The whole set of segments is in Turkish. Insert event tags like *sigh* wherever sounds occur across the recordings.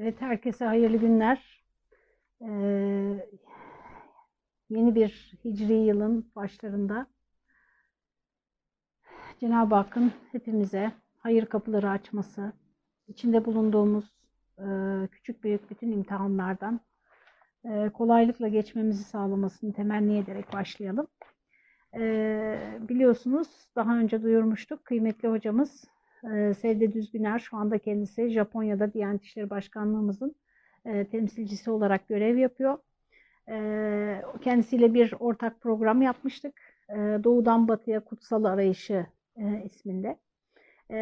Evet, herkese hayırlı günler. Ee, yeni bir hicri yılın başlarında Cenab-ı Hakk'ın hepimize hayır kapıları açması, içinde bulunduğumuz e, küçük büyük bütün imtihanlardan e, kolaylıkla geçmemizi sağlamasını temenni ederek başlayalım. E, biliyorsunuz daha önce duyurmuştuk kıymetli hocamız e, Sevde Düzgüner şu anda kendisi Japonya'da Diyanet İşleri Başkanlığımızın e, temsilcisi olarak görev yapıyor. E, kendisiyle bir ortak program yapmıştık. E, Doğudan Batıya Kutsal Arayışı e, isminde.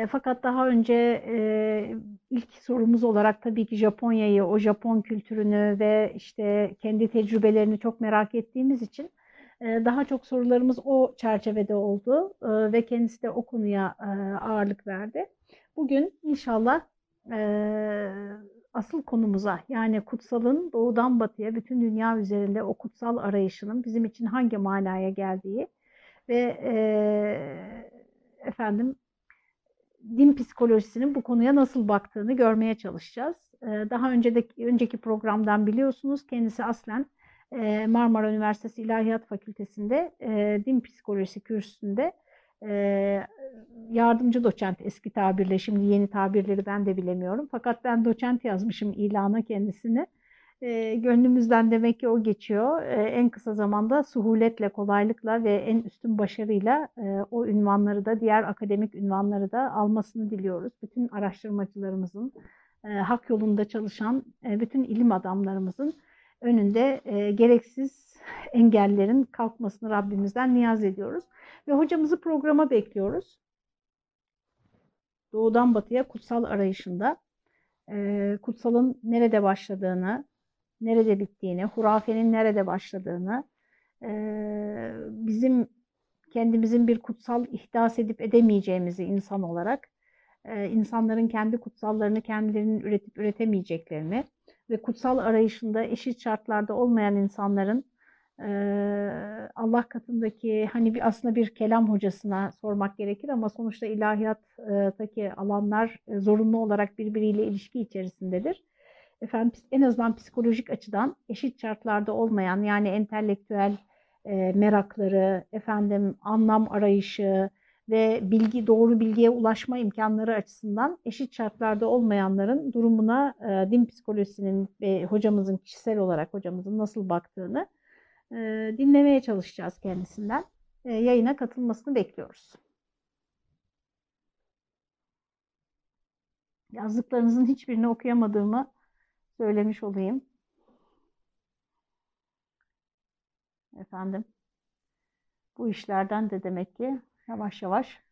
Fakat daha önce e, ilk sorumuz olarak tabii ki Japonya'yı, o Japon kültürünü ve işte kendi tecrübelerini çok merak ettiğimiz için daha çok sorularımız o çerçevede oldu e, ve kendisi de o konuya e, ağırlık verdi. Bugün inşallah asıl konumuza yani kutsalın doğudan batıya bütün dünya üzerinde o kutsal arayışının bizim için hangi manaya geldiği ve efendim din psikolojisinin bu konuya nasıl baktığını görmeye çalışacağız. Daha önceki, önceki programdan biliyorsunuz kendisi aslen ee, Marmara Üniversitesi İlahiyat Fakültesi'nde din psikolojisi kürsüsünde yardımcı doçent eski tabirle şimdi yeni tabirleri ben de bilemiyorum. Fakat ben doçent yazmışım ilana kendisini. Gönlümüzden demek ki o geçiyor. En kısa zamanda suhuletle, kolaylıkla ve en üstün başarıyla o ünvanları da diğer akademik ünvanları da almasını diliyoruz. Bütün araştırmacılarımızın, hak yolunda çalışan e, bütün ilim adamlarımızın önünde e, gereksiz engellerin kalkmasını Rabbimizden niyaz ediyoruz. Ve hocamızı programa bekliyoruz. Doğudan batıya kutsal arayışında e, kutsalın nerede başladığını, nerede bittiğini, hurafenin nerede başladığını, e, bizim kendimizin bir kutsal ihdas edip edemeyeceğimizi insan olarak, e, insanların kendi kutsallarını kendilerinin üretip üretemeyeceklerini, ve kutsal arayışında eşit şartlarda olmayan insanların e, Allah katındaki hani bir aslında bir kelam hocasına sormak gerekir ama sonuçta ilahiyattaki alanlar e, zorunlu olarak birbiriyle ilişki içerisindedir. Efendim en azından psikolojik açıdan eşit şartlarda olmayan yani entelektüel e, merakları, efendim anlam arayışı, ve bilgi doğru bilgiye ulaşma imkanları açısından eşit şartlarda olmayanların durumuna e, din psikolojisinin ve hocamızın kişisel olarak hocamızın nasıl baktığını e, dinlemeye çalışacağız kendisinden. E, yayına katılmasını bekliyoruz. Yazdıklarınızın hiçbirini okuyamadığımı söylemiş olayım. Efendim, bu işlerden de demek ki Yavaş yavaş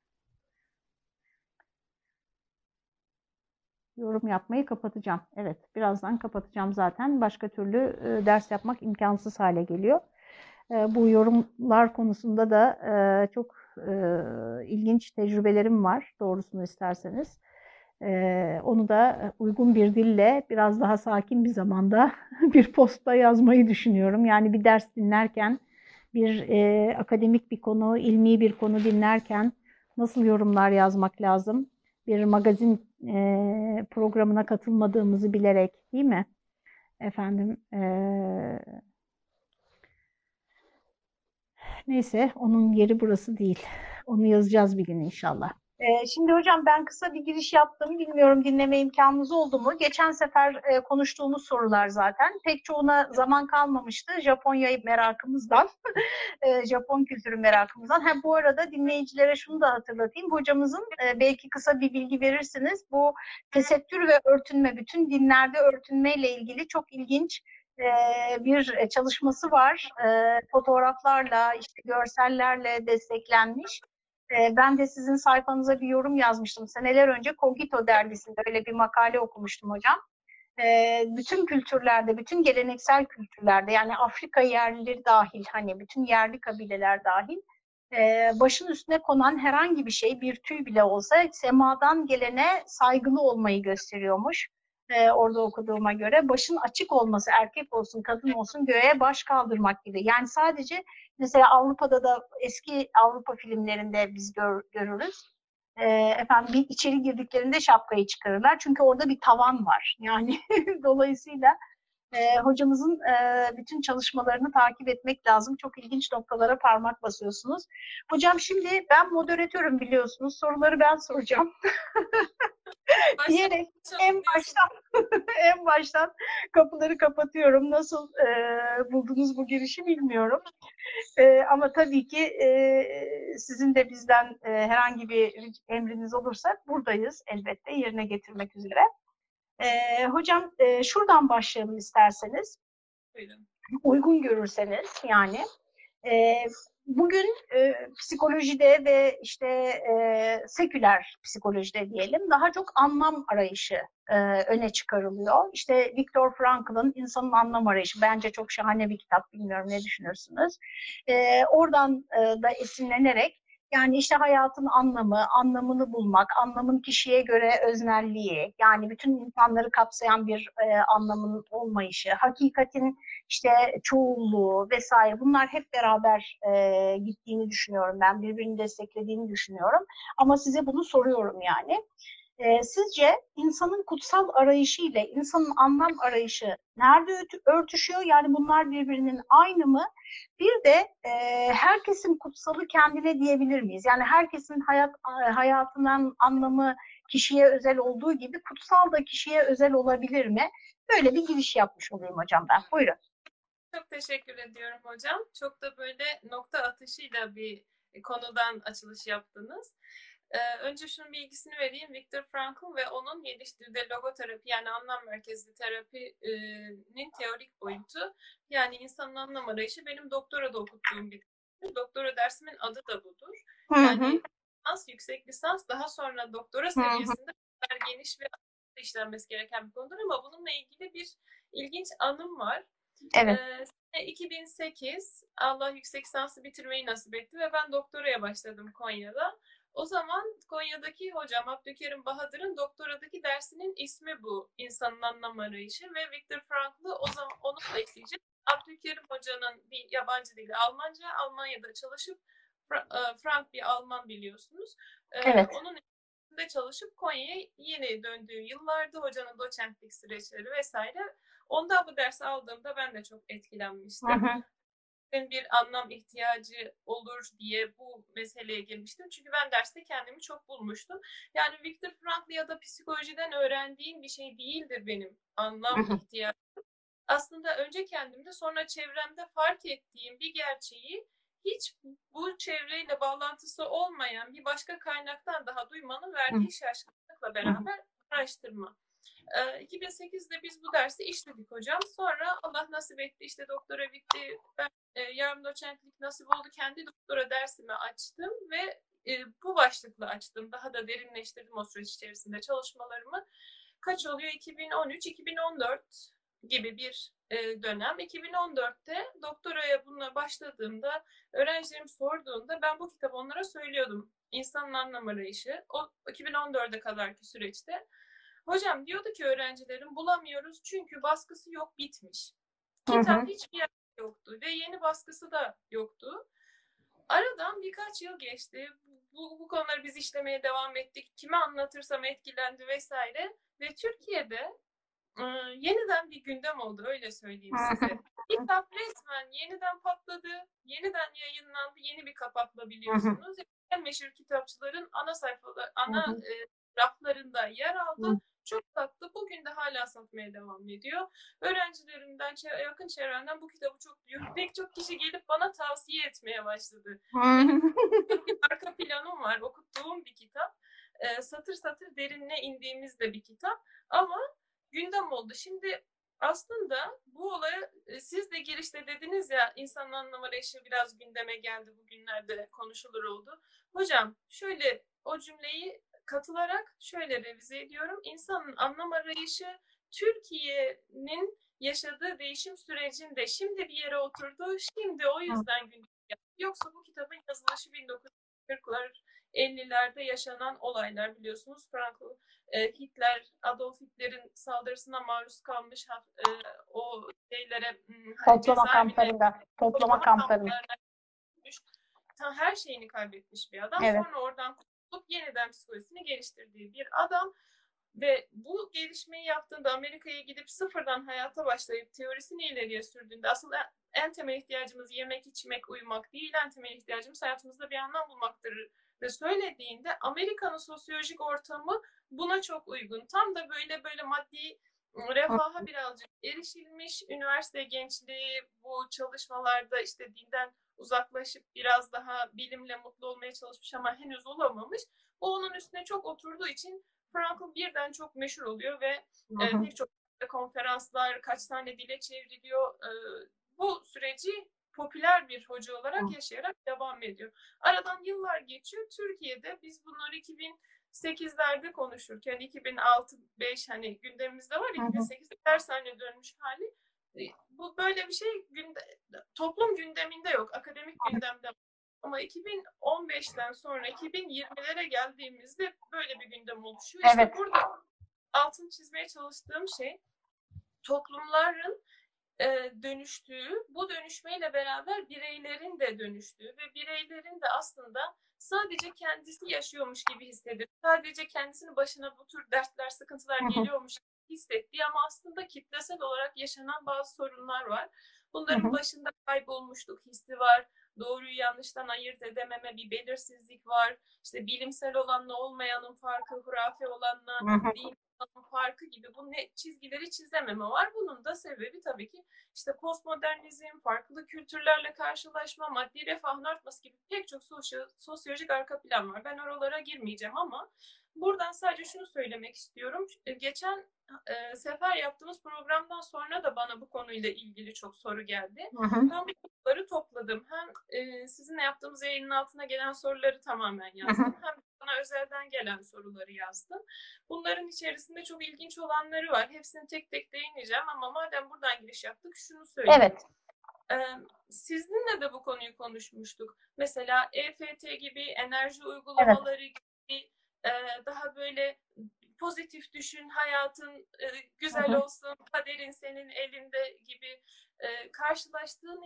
yorum yapmayı kapatacağım. Evet, birazdan kapatacağım zaten. Başka türlü e, ders yapmak imkansız hale geliyor. E, bu yorumlar konusunda da e, çok ilginç tecrübelerim var, doğrusunu isterseniz. E, onu da uygun bir dille, biraz daha sakin bir zamanda *laughs* bir posta yazmayı düşünüyorum. Yani bir ders dinlerken bir e, akademik bir konu, ilmi bir konu dinlerken nasıl yorumlar yazmak lazım? Bir magazin e, programına katılmadığımızı bilerek değil mi? Efendim e, neyse onun yeri burası değil. Onu yazacağız bir gün inşallah. Ee, şimdi hocam ben kısa bir giriş yaptım. Bilmiyorum dinleme imkanınız oldu mu? Geçen sefer e, konuştuğumuz sorular zaten. Pek çoğuna zaman kalmamıştı. Japonya merakımızdan, *laughs* e, Japon kültürü merakımızdan. Hem bu arada dinleyicilere şunu da hatırlatayım. Hocamızın e, belki kısa bir bilgi verirsiniz. Bu tesettür ve örtünme, bütün dinlerde örtünmeyle ilgili çok ilginç bir çalışması var. Fotoğraflarla, işte görsellerle desteklenmiş. Ee, ben de sizin sayfanıza bir yorum yazmıştım. Seneler önce Cogito dergisinde öyle bir makale okumuştum hocam. Ee, bütün kültürlerde, bütün geleneksel kültürlerde yani Afrika yerlileri dahil hani bütün yerli kabileler dahil e, başın üstüne konan herhangi bir şey bir tüy bile olsa semadan gelene saygılı olmayı gösteriyormuş e, orada okuduğuma göre başın açık olması erkek olsun kadın olsun göğe baş kaldırmak gibi. Yani sadece mesela Avrupa'da da eski Avrupa filmlerinde biz gör, görürüz. e, efendim bir içeri girdiklerinde şapkayı çıkarırlar. Çünkü orada bir tavan var. Yani *laughs* dolayısıyla e, hocamızın e, bütün çalışmalarını takip etmek lazım. Çok ilginç noktalara parmak basıyorsunuz. Hocam şimdi ben moderatörüm biliyorsunuz. Soruları ben soracağım. *laughs* diyerek en baştan *laughs* en baştan kapıları kapatıyorum. Nasıl e, buldunuz bu girişi bilmiyorum. E, ama tabii ki e, sizin de bizden e, herhangi bir emriniz olursa buradayız elbette yerine getirmek üzere. E, hocam e, şuradan başlayalım isterseniz. Buyurun. Uygun görürseniz yani. E, bugün e, psikolojide ve işte e, seküler psikolojide diyelim daha çok anlam arayışı e, öne çıkarılıyor. İşte Viktor Frankl'ın İnsanın Anlam Arayışı bence çok şahane bir kitap. Bilmiyorum ne düşünürsünüz. E, oradan e, da esinlenerek yani işte hayatın anlamı, anlamını bulmak, anlamın kişiye göre öznelliği, yani bütün insanları kapsayan bir e, anlamın olmayışı, hakikatin işte çoğulluğu vesaire bunlar hep beraber e, gittiğini düşünüyorum ben, birbirini desteklediğini düşünüyorum. Ama size bunu soruyorum yani. E, sizce insanın kutsal arayışı ile insanın anlam arayışı nerede örtüşüyor? Yani bunlar birbirinin aynı mı? Bir de e, herkesin kutsalı kendine diyebilir miyiz? Yani herkesin hayat hayatının anlamı kişiye özel olduğu gibi kutsal da kişiye özel olabilir mi? Böyle bir giriş yapmış olayım hocam ben. Buyurun. Çok teşekkür ediyorum hocam. Çok da böyle nokta atışıyla bir konudan açılış yaptınız. Ee, önce şunun bilgisini vereyim. Viktor Frankl ve onun geliştirdiği logoterapi yani anlam merkezli terapinin teorik boyutu yani insanın anlam arayışı benim doktora da okuttuğum bir doktora dersimin adı da budur. Yani lisans, yüksek lisans daha sonra doktora seviyesinde kadar geniş ve işlenmesi gereken bir konudur ama bununla ilgili bir ilginç anım var. Evet. Ee, 2008 Allah yüksek lisansı bitirmeyi nasip etti ve ben doktoraya başladım Konya'da. O zaman Konya'daki hocam Abdülkerim Bahadır'ın doktoradaki dersinin ismi bu. İnsanın anlam arayışı ve Viktor Frankl'ı o zaman onu da ekleyeceğiz. Abdülkerim hocanın bir yabancı dili Almanca, Almanya'da çalışıp Frank bir Alman biliyorsunuz. Evet. Onun de çalışıp Konya'ya yeni döndüğü yıllarda hocanın doçentlik süreçleri vesaire. Ondan bu dersi aldığımda ben de çok etkilenmiştim. Hı hı bir anlam ihtiyacı olur diye bu meseleye girmiştim. Çünkü ben derste kendimi çok bulmuştum. Yani Viktor Frankl ya da psikolojiden öğrendiğim bir şey değildir benim anlam ihtiyacım. Aslında önce kendimde sonra çevremde fark ettiğim bir gerçeği hiç bu çevreyle bağlantısı olmayan bir başka kaynaktan daha duymanın verdiği şaşkınlıkla beraber araştırma. 2008'de biz bu dersi işledik hocam. Sonra Allah nasip etti işte doktora bitti. Ben e, yarım doçentlik nasip oldu. Kendi doktora dersimi açtım ve e, bu başlıkla açtım. Daha da derinleştirdim o süreç içerisinde çalışmalarımı. Kaç oluyor? 2013-2014 gibi bir e, dönem. 2014'te doktoraya bununla başladığımda öğrencilerim sorduğunda ben bu kitabı onlara söylüyordum. İnsanın anlam arayışı. O 2014'e kadarki süreçte. Hocam diyordu ki öğrencilerim bulamıyoruz çünkü baskısı yok bitmiş. Kitap hiçbir yer yoktu ve yeni baskısı da yoktu. Aradan birkaç yıl geçti. Bu, bu konuları biz işlemeye devam ettik. Kime anlatırsam etkilendi vesaire. Ve Türkiye'de e, yeniden bir gündem oldu öyle söyleyeyim size. Kitap resmen yeniden patladı. Yeniden yayınlandı. Yeni bir kapakla biliyorsunuz. En meşhur kitapçıların ana sayfaları, ana e, raflarında yer aldı. Çok tatlı. Bugün de hala satmaya devam ediyor. Öğrencilerimden, yakın çevremden bu kitabı çok diyor. Pek çok kişi gelip bana tavsiye etmeye başladı. arka planım var. Okuttuğum bir kitap. E, satır satır derinine indiğimiz de bir kitap. Ama gündem oldu. Şimdi aslında bu olaya e, siz de girişte dediniz ya insanın anlam arayışı biraz gündeme geldi bugünlerde konuşulur oldu. Hocam şöyle o cümleyi katılarak şöyle revize ediyorum. İnsanın anlam arayışı Türkiye'nin yaşadığı değişim sürecinde şimdi bir yere oturdu. Şimdi o yüzden gündem Yoksa bu kitabın yazılışı 1940'lar 50'lerde yaşanan olaylar biliyorsunuz. Frankl, e, Hitler, Adolf Hitler'in saldırısına maruz kalmış e, o şeylere toplama kamplarında, toplama kamplarında her şeyini kaybetmiş bir adam. Evet. Sonra oradan bulup yeniden psikolojisini geliştirdiği bir adam ve bu gelişmeyi yaptığında Amerika'ya gidip sıfırdan hayata başlayıp teorisini ileriye sürdüğünde asıl en temel ihtiyacımız yemek, içmek, uyumak değil. En temel ihtiyacımız hayatımızda bir anlam bulmaktır ve söylediğinde Amerika'nın sosyolojik ortamı buna çok uygun. Tam da böyle böyle maddi refaha birazcık erişilmiş. Üniversite gençliği bu çalışmalarda işte dinden uzaklaşıp biraz daha bilimle mutlu olmaya çalışmış ama henüz olamamış. Bu onun üstüne çok oturduğu için Frankl birden çok meşhur oluyor ve e, pek çok konferanslar, kaç tane dile çevriliyor. E, bu süreci popüler bir hoca olarak yaşayarak devam ediyor. Aradan yıllar geçiyor. Türkiye'de biz bunları 2008'lerde konuşurken 2006-5 hani gündemimizde var 2008'de dershaneye dönmüş hali. E, bu böyle bir şey günde, toplum gündeminde yok. Akademik gündemde ama 2015'ten sonra 2020'lere geldiğimizde böyle bir gündem oluşuyor. İşte evet. burada altın çizmeye çalıştığım şey toplumların e, dönüştüğü, bu dönüşmeyle beraber bireylerin de dönüştüğü ve bireylerin de aslında sadece kendisi yaşıyormuş gibi hissedip, sadece kendisinin başına bu tür dertler, sıkıntılar geliyormuş hissettiği ama aslında kitlesel olarak yaşanan bazı sorunlar var. Bunların başında kaybolmuşluk hissi var, doğruyu yanlıştan ayırt edememe bir belirsizlik var. İşte bilimsel olanla olmayanın farkı, hurafe olanla değil olanın farkı gibi bu ne çizgileri çizememe var. Bunun da sebebi tabii ki işte postmodernizm, farklı kültürlerle karşılaşma, maddi refahın artması gibi pek çok sosyo sosyolojik arka plan var. Ben oralara girmeyeceğim ama buradan sadece şunu söylemek istiyorum. Geçen e, sefer yaptığımız programdan sonra da bana bu konuyla ilgili çok soru geldi. Hı hı. Bu soruları topladım. Hem e, sizinle yaptığımız yayının altına gelen soruları tamamen yazdım. Hem bana özelden gelen soruları yazdım. Bunların içerisinde çok ilginç olanları var. Hepsini tek tek değineceğim ama madem buradan giriş yaptık şunu söyleyeyim. Evet. Sizinle de bu konuyu konuşmuştuk. Mesela EFT gibi enerji uygulamaları gibi e, daha böyle pozitif düşün, hayatın e, güzel hı. olsun, kaderin senin elinde gibi e, karşılaştığın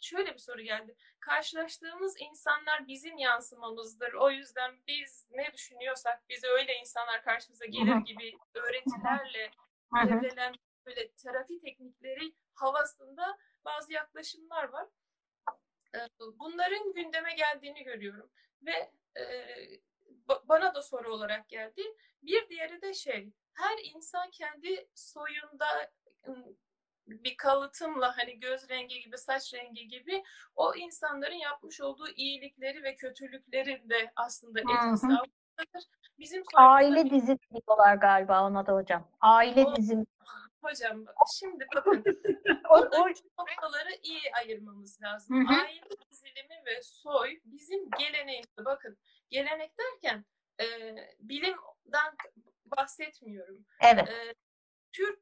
şöyle bir soru geldi. Karşılaştığımız insanlar bizim yansımamızdır. O yüzden biz ne düşünüyorsak bize öyle insanlar karşımıza gelir hı. gibi öğretilerle devrelen böyle terapi teknikleri havasında bazı yaklaşımlar var. E, Bunların gündeme geldiğini görüyorum ve e, bana da soru olarak geldi. Bir diğeri de şey, her insan kendi soyunda bir kalıtımla hani göz rengi gibi, saç rengi gibi o insanların yapmış olduğu iyilikleri ve kötülüklerin de aslında etkisi altındadır. Bizim Aile dizimi diyorlar galiba ona da hocam. Aile O- dizimi. *laughs* hocam şimdi bakın *laughs* O, o, Buradaki noktaları iyi ayırmamız lazım. Hı hı. Aile dizilimi ve soy bizim geleneğimizde. Bakın gelenek derken e, bilimden bahsetmiyorum. evet. E, Türk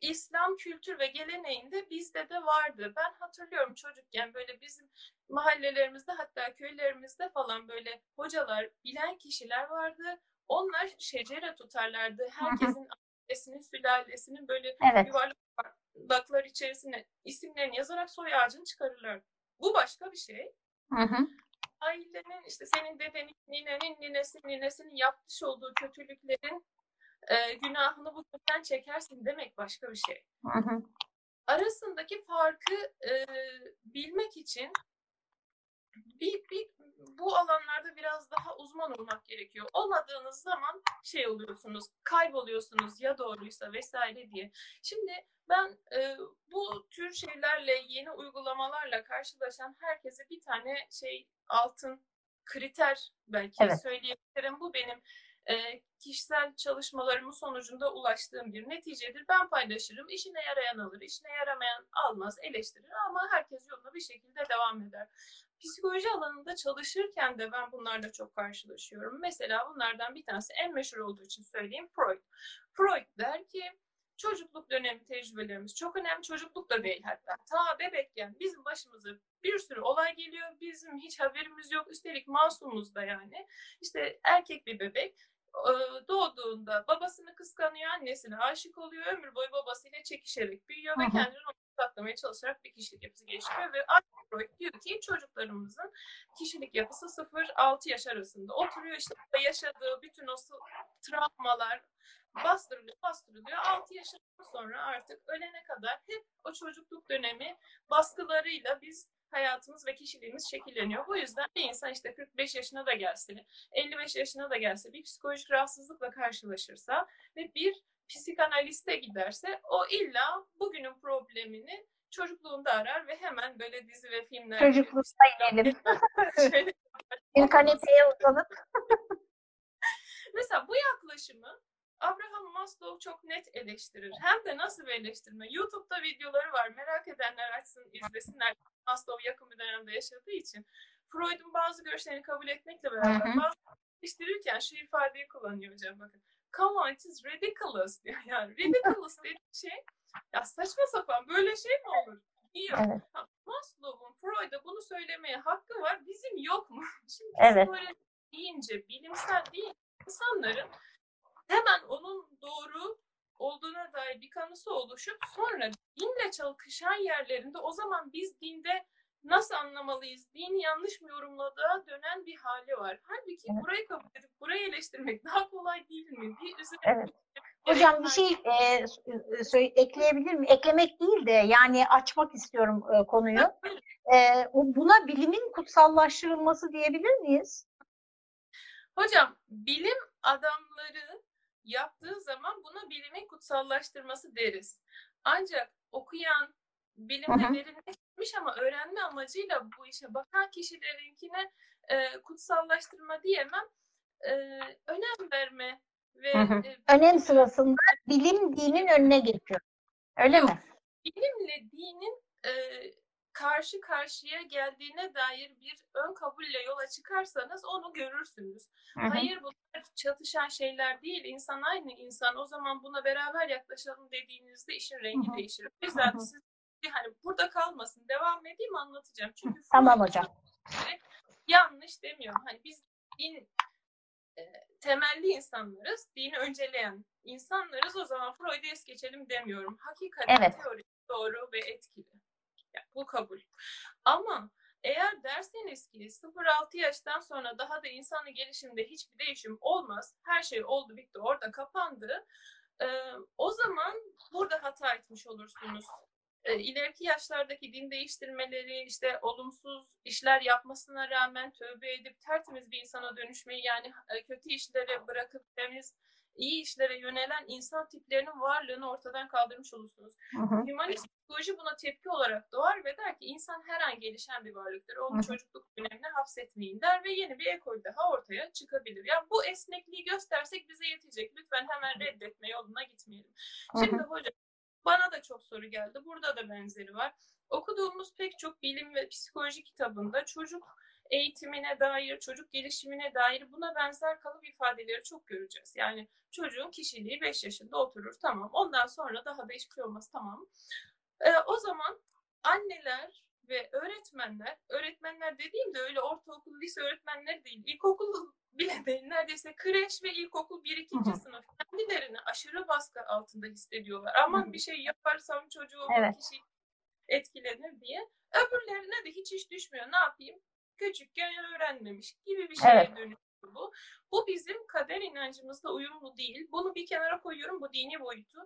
İslam kültür ve geleneğinde bizde de vardı. Ben hatırlıyorum çocukken böyle bizim mahallelerimizde hatta köylerimizde falan böyle hocalar, bilen kişiler vardı. Onlar şecere tutarlardı. Herkesin ailesinin, sülalesinin böyle Evet. yuvarlaklar içerisine isimlerini yazarak soy ağacını çıkarırlar. Bu başka bir şey. Hı hı. Ailenin işte senin dedenin, ninenin, ninesinin, ninesinin yapmış olduğu kötülüklerin e, günahını bu türden çekersin demek başka bir şey. Hı hı. Arasındaki farkı e, bilmek için bir, bir bu alanlarda biraz daha uzman olmak gerekiyor. Olmadığınız zaman şey oluyorsunuz, kayboluyorsunuz ya doğruysa vesaire diye. Şimdi ben e, bu tür şeylerle, yeni uygulamalarla karşılaşan herkese bir tane şey altın kriter belki Evet. söyleyebilirim. Bu benim e, kişisel çalışmalarımın sonucunda ulaştığım bir neticedir. Ben paylaşırım. İşine yarayan alır, işine yaramayan almaz, eleştirir ama herkes yoluna bir şekilde devam eder. Psikoloji alanında çalışırken de ben bunlarla çok karşılaşıyorum. Mesela bunlardan bir tanesi en meşhur olduğu için söyleyeyim Freud. Freud der ki çocukluk dönemi tecrübelerimiz çok önemli. Çocukluk da değil hatta. Ta bebekken bizim başımıza bir sürü olay geliyor. Bizim hiç haberimiz yok. Üstelik masumuz da yani. İşte erkek bir bebek. Doğduğunda babasını kıskanıyor, annesine aşık oluyor, ömür boyu babasıyla çekişerek büyüyor ve kendini onu saklamaya çalışarak bir kişilik yapısı geliştiriyor ve Arthur Freud diyor ki çocuklarımızın kişilik yapısı 0-6 yaş arasında oturuyor işte yaşadığı bütün o travmalar bastırılıyor, bastırılıyor. 6 yaşından sonra artık ölene kadar hep o çocukluk dönemi baskılarıyla biz hayatımız ve kişiliğimiz şekilleniyor. Bu yüzden bir insan işte 45 yaşına da gelse, 55 yaşına da gelse bir psikolojik rahatsızlıkla karşılaşırsa ve bir psikanaliste giderse o illa bugünün problemini çocukluğunda arar ve hemen böyle dizi ve filmler Çocukluğuna *laughs* inelim. *laughs* Bir kanepeye uzanıp Mesela bu yaklaşımı Abraham Maslow çok net eleştirir. Hem de nasıl bir eleştirme? YouTube'da videoları var. Merak edenler açsın, izlesinler. Maslow yakın bir dönemde yaşadığı için. Freud'un bazı görüşlerini kabul etmekle beraber Hı hı. bazı eleştirirken şu ifadeyi kullanıyor hocam bakın. Come on, it is ridiculous *laughs* diyor. Yani ridiculous dediği şey ya saçma sapan böyle şey mi olur? Diyor. Evet. Maslow'un Freud'a bunu söylemeye hakkı var. Bizim yok mu? *laughs* Şimdi Evet. psikoloji deyince, bilimsel değil, insanların hemen onun doğru olduğuna dair bir kanısı oluşup sonra dinle çalkışan yerlerinde o zaman biz dinde nasıl anlamalıyız? Dini yanlış mı yorumladığa dönen bir hali var. Halbuki Evet. burayı kabul edip burayı eleştirmek daha kolay değil mi? Bir üzerine Evet. Hocam bir şey e, söyle- ekleyebilir miyim? Eklemek değil de yani açmak istiyorum e, konuyu. E, buna bilimin kutsallaştırılması diyebilir miyiz? Hocam bilim adamları yaptığı zaman buna bilimin kutsallaştırması deriz. Ancak okuyan, hı. derinleşmiş ama öğrenme amacıyla bu işe bakan kişilerinkine e, kutsallaştırma diyemem. E, önem verme ve Hı hı. e, Önem sırasında bilim dinin önüne geçiyor. Öyle mi? bilimle dinin e, karşı karşıya geldiğine dair bir ön kabulle yola çıkarsanız onu görürsünüz. Hı hı. Hayır bunlar çatışan şeyler değil. İnsan aynı insan. O zaman buna beraber yaklaşalım dediğinizde işin rengi Hı hı. değişir. O yüzden Hı hı. siz hani burada kalmasın. Devam edeyim anlatacağım. Çünkü Tamam hocam. yanlış demiyorum. Hani biz din e, temelli insanlarız. Dini önceleyen insanlarız. O zaman Freud'u es geçelim demiyorum. Hakikaten Evet. teori doğru ve etkili. Yani bu kabul. Ama eğer derseniz ki 0-6 yaştan sonra daha da insanın gelişiminde hiçbir değişim olmaz. Her şey oldu bitti orada kapandı. e, o zaman burada hata etmiş olursunuz. E, ileriki yaşlardaki din değiştirmeleri, işte olumsuz işler yapmasına rağmen tövbe edip tertemiz bir insana dönüşmeyi yani e, kötü işlere bırakıp temiz, iyi işlere yönelen insan tiplerinin varlığını ortadan kaldırmış olursunuz. Hı hı. Hümanist psikoloji buna tepki olarak doğar ve der ki insan her an gelişen bir varlıktır. Onu Hı hı. çocukluk dönemine hapsetmeyin der ve yeni bir ekol daha ortaya çıkabilir. Yani bu esnekliği göstersek bize yetecek. Lütfen hemen reddetme yoluna gitmeyelim. Hı hı. Şimdi hocam bana da çok soru geldi. Burada da benzeri var. Okuduğumuz pek çok bilim ve psikoloji kitabında çocuk eğitimine dair, çocuk gelişimine dair buna benzer kalıp ifadeleri çok göreceğiz. Yani çocuğun kişiliği 5 yaşında oturur tamam. Ondan sonra daha da hiçbir şey olmaz tamam. Ee, o zaman anneler ve öğretmenler, öğretmenler dediğimde öyle ortaokul, lise öğretmenleri değil, ilkokul bile değil, neredeyse kreş ve ilkokul 1-2. Hı hı. sınıf kendilerini aşırı baskı altında hissediyorlar. Aman bir şey yaparsam çocuğum, Evet. kişi etkilenir diye. Öbürlerine de hiç iş düşmüyor. Ne yapayım? Küçükken öğrenmemiş gibi bir şeye Evet. dönüşüyor bu. Bu bizim kader inancımızla uyumlu değil. Bunu bir kenara koyuyorum bu dini boyutu.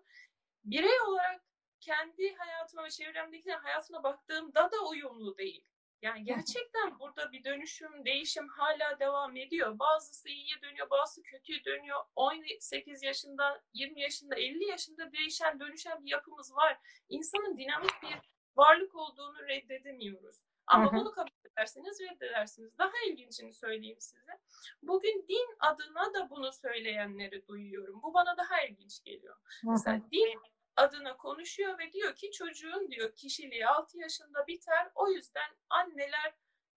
Birey olarak kendi hayatıma ve çevremdekilerin hayatına baktığımda da uyumlu değil. Yani gerçekten burada bir dönüşüm, değişim hala devam ediyor. Bazısı iyiye dönüyor, bazısı kötüye dönüyor. 18 yaşında, 20 yaşında, 50 yaşında değişen, dönüşen bir yapımız var. İnsanın dinamik bir varlık olduğunu reddedemiyoruz. Ama Hı hı. bunu kabul ederseniz reddedersiniz. Daha ilginçini söyleyeyim size. Bugün din adına da bunu söyleyenleri duyuyorum. Bu bana daha ilginç geliyor. Hı. Mesela din adına konuşuyor ve diyor ki çocuğun diyor kişiliği 6 yaşında biter. O yüzden anneler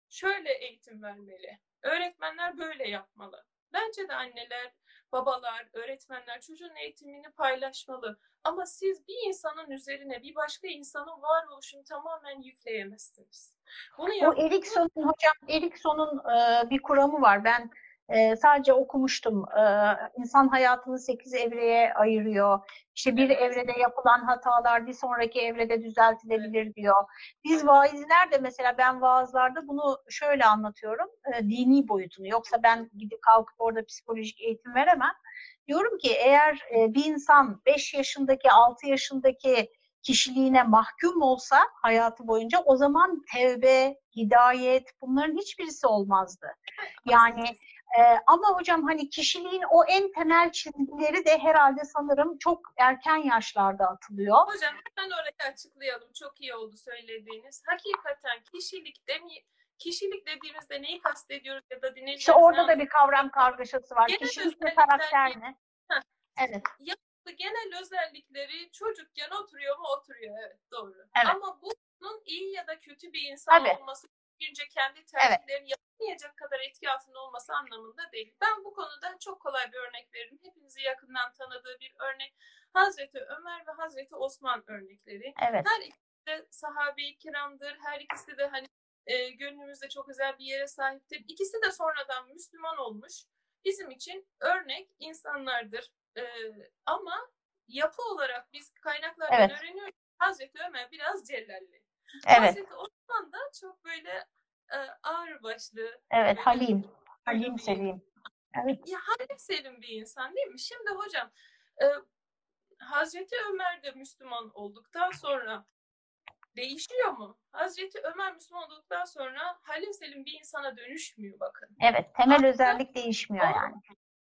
şöyle eğitim vermeli. Öğretmenler böyle yapmalı. Bence de anneler, babalar, öğretmenler çocuğun eğitimini paylaşmalı. Ama siz bir insanın üzerine bir başka insanın varoluşunu tamamen yükleyemezsiniz. Bunu Bu yap- Erikson'un hocam Erikson'un e, bir kuramı var. Ben e, sadece okumuştum. E, insan hayatını sekiz evreye ayırıyor. İşte bir evrede yapılan hatalar bir sonraki evrede düzeltilebilir diyor. Biz vaizler de mesela ben vaazlarda bunu şöyle anlatıyorum. e, dini boyutunu. Yoksa ben gidip kalkıp orada psikolojik eğitim veremem. Diyorum ki eğer e, bir insan 5 yaşındaki, 6 yaşındaki kişiliğine mahkum olsa hayatı boyunca o zaman tevbe, hidayet bunların hiçbirisi olmazdı. Yani e, ama hocam hani kişiliğin o en temel çizgileri de herhalde sanırım çok erken yaşlarda atılıyor. Hocam hemen orayı açıklayalım. Çok iyi oldu söylediğiniz. Hakikaten kişilik demi kişilik dediğimizde neyi kastediyoruz ya da İşte dinleyicilerimiz orada da bir kavram kargaşası var. Kişilik ve özellikler karakter değil. ne? Heh. Evet. genel özellikleri çocukken oturuyor mu oturuyor evet doğru. Evet. Ama bunun iyi ya da kötü bir insan Tabii. olması büyüyünce kendi tercihlerini yapamayacak kadar etki altında olması anlamında değil. Ben bu konuda çok kolay bir örnek veririm. Hepinizi yakından tanıdığı bir örnek. Hazreti Ömer ve Hazreti Osman örnekleri. Evet. Her ikisi de sahabe-i kiramdır. Her ikisi de hani e, gönlümüzde çok özel bir yere sahiptir. İkisi de sonradan Müslüman olmuş. Bizim için örnek insanlardır. E, ama yapı olarak biz kaynaklardan Evet. öğreniyoruz. Hazreti Ömer biraz cellalli. Evet. Hazreti Osman da çok böyle e, ağır başlı. Evet. Halim. Halim. Selim. Evet. ya halim selim bir insan değil mi? Şimdi hocam e, Hazreti Ömer de Müslüman olduktan sonra değişiyor mu? Hazreti Ömer Müslüman olduktan sonra halim selim bir insana dönüşmüyor bakın. Evet. Temel Aslında- özellik değişmiyor yani.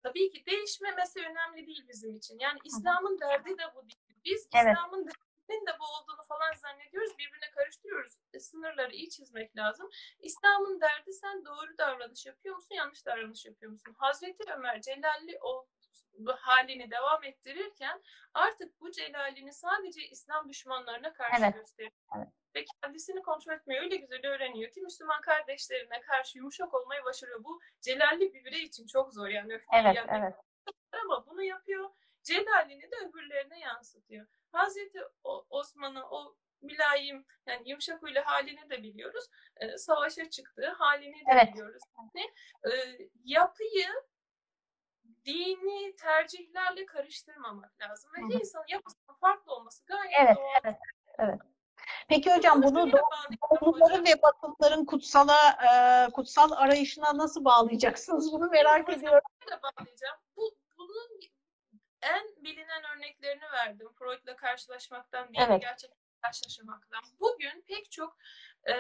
Tabii ki değişmemesi önemli değil bizim için. Yani İslam'ın derdi de bu değil. Biz Evet. İslam'ın derdinin de bu olduğunu falan zannediyoruz. Birbirine karıştırıyoruz. E, Sınırları iyi çizmek lazım. İslam'ın derdi sen doğru davranış yapıyor musun, yanlış davranış yapıyor musun? Hazreti Ömer celalli o bu halini devam ettirirken artık bu celalini sadece İslam düşmanlarına karşı Evet. gösteriyor. Evet. Ve kendisini kontrol etmeyi öyle güzel öğreniyor ki Müslüman kardeşlerine karşı yumuşak olmayı başarıyor. Bu celalli bir birey için çok zor yani. öfkeyi Evet. yenmek Evet. ama bunu yapıyor. Celalini de öbürlerine yansıtıyor. Hazreti Osman'ı o mülayim yani yumuşak huylu halini de biliyoruz. Ee, savaşa çıktığı halini de Evet. biliyoruz. Yani, e, yapıyı dini tercihlerle karıştırmamak lazım. Ve Hı bir hı. insanın yapısının farklı olması gayet Evet, doğal. evet, evet. Peki hocam bunu Doğruları ve batılıların kutsala, e, kutsal arayışına nasıl bağlayacaksınız? Bunu merak Hocam, ediyorum. şöyle bağlayacağım. Bu, bunun en bilinen örneklerini verdim. Freud'la karşılaşmaktan, dini Evet. gerçekten karşılaşmaktan. Bugün pek çok e,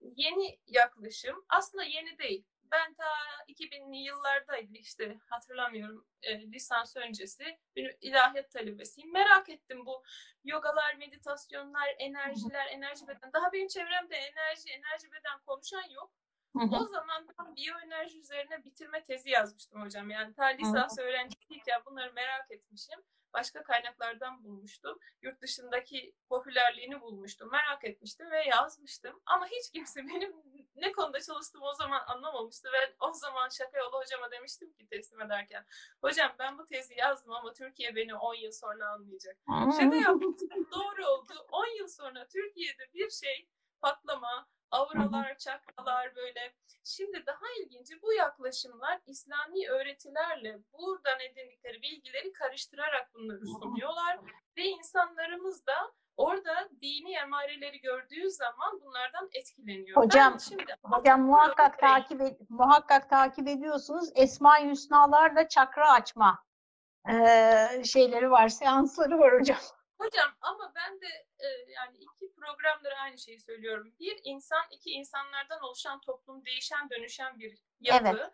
yeni yaklaşım, aslında yeni değil. Ben ta 2000'li yıllardaydı işte hatırlamıyorum e, lisans öncesi bir ilahiyat talebesiyim. Merak ettim bu yogalar, meditasyonlar, enerjiler, enerji beden. Daha benim çevremde enerji, enerji beden konuşan yok. Hı hı. O zaman ben biyoenerji üzerine bitirme tezi yazmıştım hocam. Yani ta lisans öğrencisiyken bunları merak etmişim. Başka kaynaklardan bulmuştum. Yurt dışındaki popülerliğini bulmuştum. Merak etmiştim ve yazmıştım. Ama hiç kimse *laughs* benim ne konuda çalıştığım o zaman anlamamıştı. ve o zaman şaka yolu hocama demiştim ki teslim ederken. Hocam ben bu tezi yazdım ama Türkiye beni 10 yıl sonra anlayacak. Şaka yapmıştım. *laughs* Doğru oldu. 10 yıl sonra Türkiye'de bir şey patlama, auralar, çakralar böyle. Şimdi daha ilginci bu yaklaşımlar İslami öğretilerle buradan edindikleri bilgileri karıştırarak bunları sunuyorlar ve insanlarımız da orada dini emareleri gördüğü zaman bunlardan etkileniyor. Hocam, Ben şimdi Hocam muhakkak takip ed- muhakkak takip ediyorsunuz. Esma-i Hüsnalarla çakra açma e, şeyleri var, seansları var hocam. Hocam ama ben de e, yani iki programdır aynı şeyi söylüyorum. Bir insan, iki insanlardan oluşan toplum değişen, dönüşen bir yapı. Evet.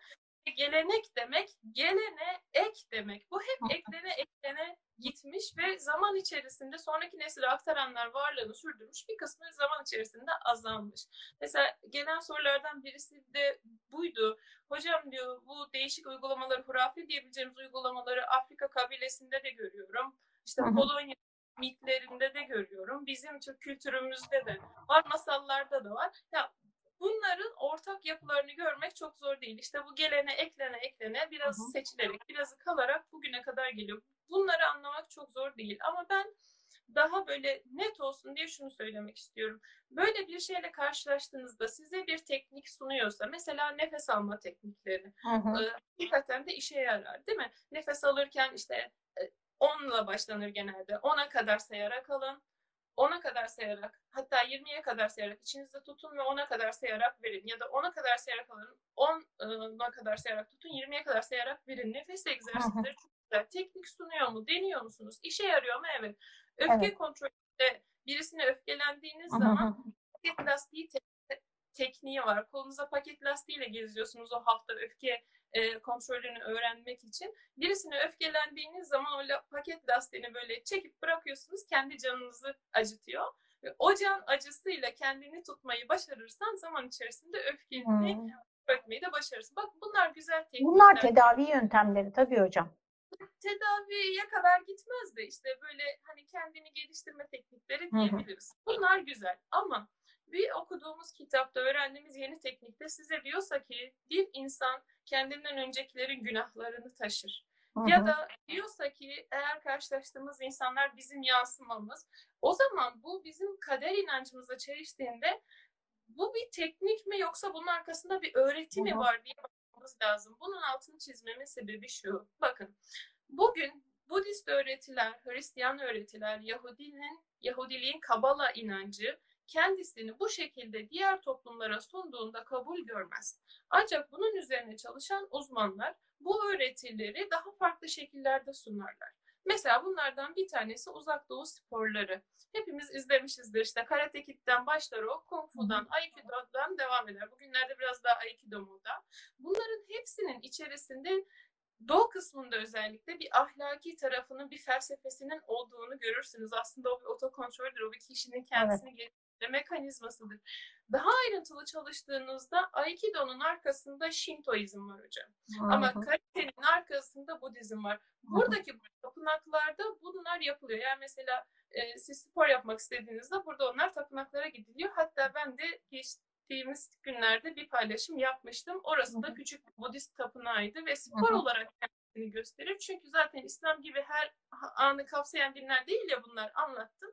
Ve Gelenek demek, gelene ek demek. Bu hep eklene eklene gitmiş ve zaman içerisinde sonraki nesile aktaranlar varlığını sürdürmüş. Bir kısmı zaman içerisinde azalmış. Mesela gelen sorulardan birisi de buydu. Hocam diyor bu değişik uygulamaları, hurafe diyebileceğimiz uygulamaları Afrika kabilesinde de görüyorum. İşte Hı hı. Polonya mitlerinde de görüyorum. Bizim Türk kültürümüzde de var, masallarda da var. Ya bunların ortak yapılarını görmek çok zor değil. İşte bu gelene, eklene, eklene biraz Hı hı. seçilerek, birazı kalarak bugüne kadar geliyor. Bunları anlamak çok zor değil. Ama ben daha böyle net olsun diye şunu söylemek istiyorum. Böyle bir şeyle karşılaştığınızda size bir teknik sunuyorsa, mesela nefes alma teknikleri, Hı hı. e, hakikaten de işe yarar değil mi? Nefes alırken işte e, 10'la başlanır genelde. 10'a kadar sayarak alın. 10'a kadar sayarak hatta 20'ye kadar sayarak içinizde tutun ve 10'a kadar sayarak verin. Ya da 10'a kadar sayarak alın. 10'a kadar sayarak tutun. 20'ye kadar sayarak verin. Nefes egzersizleri çok güzel. Teknik sunuyor mu? Deniyor musunuz? İşe yarıyor mu? Evet. Öfke Evet. kontrolünde birisine öfkelendiğiniz zaman hı. paket lastiği te- tekniği var. Kolunuza paket lastiğiyle geziyorsunuz o hafta öfke e, kontrolünü öğrenmek için. Birisine öfkelendiğiniz zaman o la- paket lastiğini böyle çekip bırakıyorsunuz. Kendi canınızı acıtıyor. Ve o can acısıyla kendini tutmayı başarırsan zaman içerisinde öfkeni Hı. bırakmayı da başarırsın. Bak bunlar güzel teknikler. Bunlar tedavi yöntemleri tabii hocam. tedaviye kadar gitmez de işte böyle hani kendini geliştirme teknikleri Hı hı. diyebiliriz. Bunlar güzel ama bir okuduğumuz kitapta öğrendiğimiz yeni teknikte size diyorsa ki bir insan kendinden öncekilerin günahlarını taşır. Hı Ya hı. da diyorsa ki eğer karşılaştığımız insanlar bizim yansımamız o zaman bu bizim kader inancımızla çeliştiğinde bu bir teknik mi yoksa bunun arkasında bir öğreti mi var diye bakmamız lazım. Bunun altını çizmemin sebebi şu. Bakın bugün Budist öğretiler, Hristiyan öğretiler, Yahudinin, Yahudiliğin Kabala inancı kendisini bu şekilde diğer toplumlara sunduğunda kabul görmez. Ancak bunun üzerine çalışan uzmanlar bu öğretileri daha farklı şekillerde sunarlar. Mesela bunlardan bir tanesi uzak doğu sporları. Hepimiz izlemişizdir işte Karate Kid'den başlar o, Kung Fu'dan, Aikido'dan devam eder. Bugünlerde biraz daha Aikido moda. Bunların hepsinin içerisinde Doğu kısmında özellikle bir ahlaki tarafının, bir felsefesinin olduğunu görürsünüz. Aslında o bir otokontroldür, o bir kişinin kendisini geliştirme mekanizmasıdır. Daha ayrıntılı çalıştığınızda Aikido'nun arkasında Shintoizm var hocam. Ama Hı hı. karatenin arkasında Budizm var. Buradaki tapınaklarda bunlar yapılıyor. Yani mesela e, siz spor yapmak istediğinizde burada onlar tapınaklara gidiliyor. Hatta ben de geçtiğimiz günlerde bir paylaşım yapmıştım. Orası da küçük bir Budist tapınağıydı ve spor Hı hı. olarak kendini gösterir. Çünkü zaten İslam gibi her anı kapsayan dinler değil ya bunlar anlattım.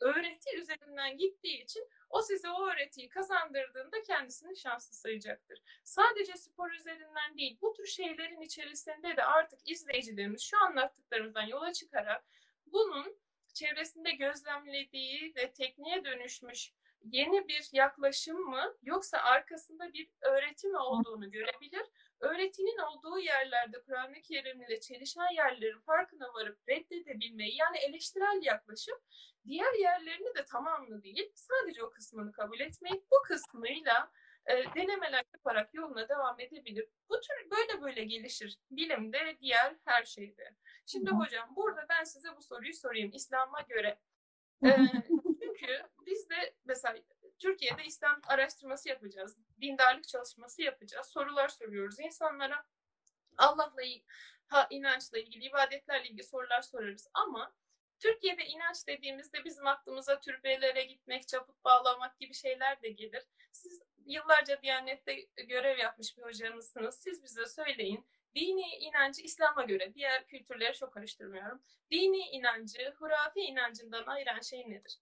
Öğreti üzerinden gittiği için o size o öğretiyi kazandırdığında kendisini şanslı sayacaktır. Sadece spor üzerinden değil, bu tür şeylerin içerisinde de artık izleyicilerimiz şu anlattıklarımızdan yola çıkarak bunun çevresinde gözlemlediği ve tekniğe dönüşmüş yeni bir yaklaşım mı yoksa arkasında bir öğreti mi olduğunu görebilir. Öğretinin olduğu yerlerde Kur'an-ı Kerim ile çelişen yerlerin farkına varıp reddedebilmeyi yani eleştirel yaklaşım diğer yerlerini de tamamını değil sadece o kısmını kabul etmeyip bu kısmıyla e, denemeler yaparak yoluna devam edebilir. Bu tür böyle böyle gelişir bilimde diğer her şeyde. Şimdi Hı hı. hocam burada ben size bu soruyu sorayım İslam'a göre. E, çünkü biz de mesela Türkiye'de İslam araştırması yapacağız. Dindarlık çalışması yapacağız. Sorular soruyoruz insanlara. Allah'la inançla ilgili, ibadetlerle ilgili sorular sorarız. Ama Türkiye'de inanç dediğimizde bizim aklımıza türbelere gitmek, çaput bağlamak gibi şeyler de gelir. Siz yıllarca Diyanet'te görev yapmış bir hocamızsınız. Siz bize söyleyin. Dini inancı İslam'a göre, diğer kültürleri çok karıştırmıyorum. Dini inancı, hurafi inancından ayıran şey nedir?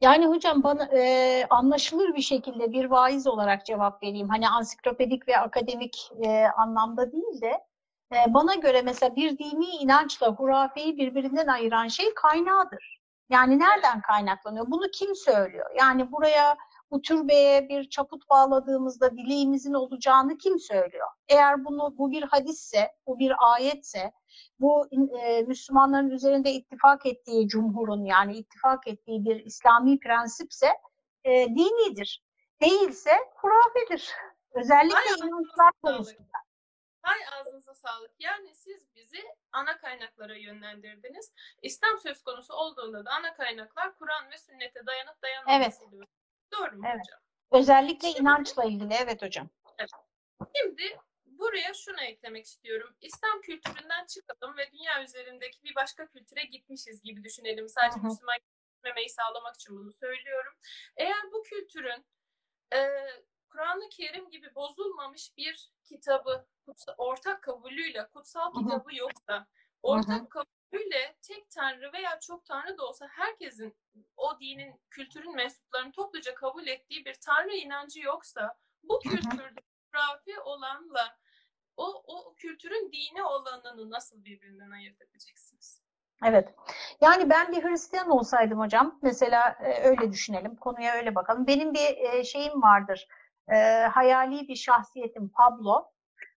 Yani hocam bana e, anlaşılır bir şekilde bir vaiz olarak cevap vereyim. Hani ansiklopedik ve akademik e, anlamda değil de e, bana göre mesela bir dini inançla hurafeyi birbirinden ayıran şey kaynağıdır. Yani nereden kaynaklanıyor? Bunu kim söylüyor? Yani buraya bu türbeye bir çaput bağladığımızda dileğimizin olacağını kim söylüyor? Eğer bunu bu bir hadisse, bu bir ayetse, bu e, Müslümanların üzerinde ittifak ettiği cumhurun yani ittifak ettiği bir İslami prensipse e, dinidir. Değilse hurafedir. Özellikle Hay inançlar konusunda. Hay ağzınıza sağlık. Yani siz bizi ana kaynaklara yönlendirdiniz. İslam söz konusu olduğunda da ana kaynaklar Kur'an ve sünnete dayanıp dayanmaması diyor. Doğru mu Evet. hocam? Özellikle inançla ilgili evet hocam. Şimdi buraya şunu eklemek istiyorum. İslam kültüründen çıkalım ve dünya üzerindeki bir başka kültüre gitmişiz gibi düşünelim. Sadece. Müslüman gitmemeyi sağlamak için bunu söylüyorum. Eğer bu kültürün e, Kur'an-ı Kerim gibi bozulmamış bir kitabı ortak kabulüyle kutsal kitabı yoksa ortak kabulü böyle tek tanrı veya çok tanrı da olsa herkesin o dinin, kültürün mensuplarının topluca kabul ettiği bir tanrı inancı yoksa bu kültürde hurafi olanla o, o kültürün dini olanını nasıl birbirinden ayırt edeceksiniz? Evet. Yani ben bir Hristiyan olsaydım hocam, mesela e, öyle düşünelim, konuya öyle bakalım. Benim bir e, şeyim vardır, e, hayali bir şahsiyetim Pablo.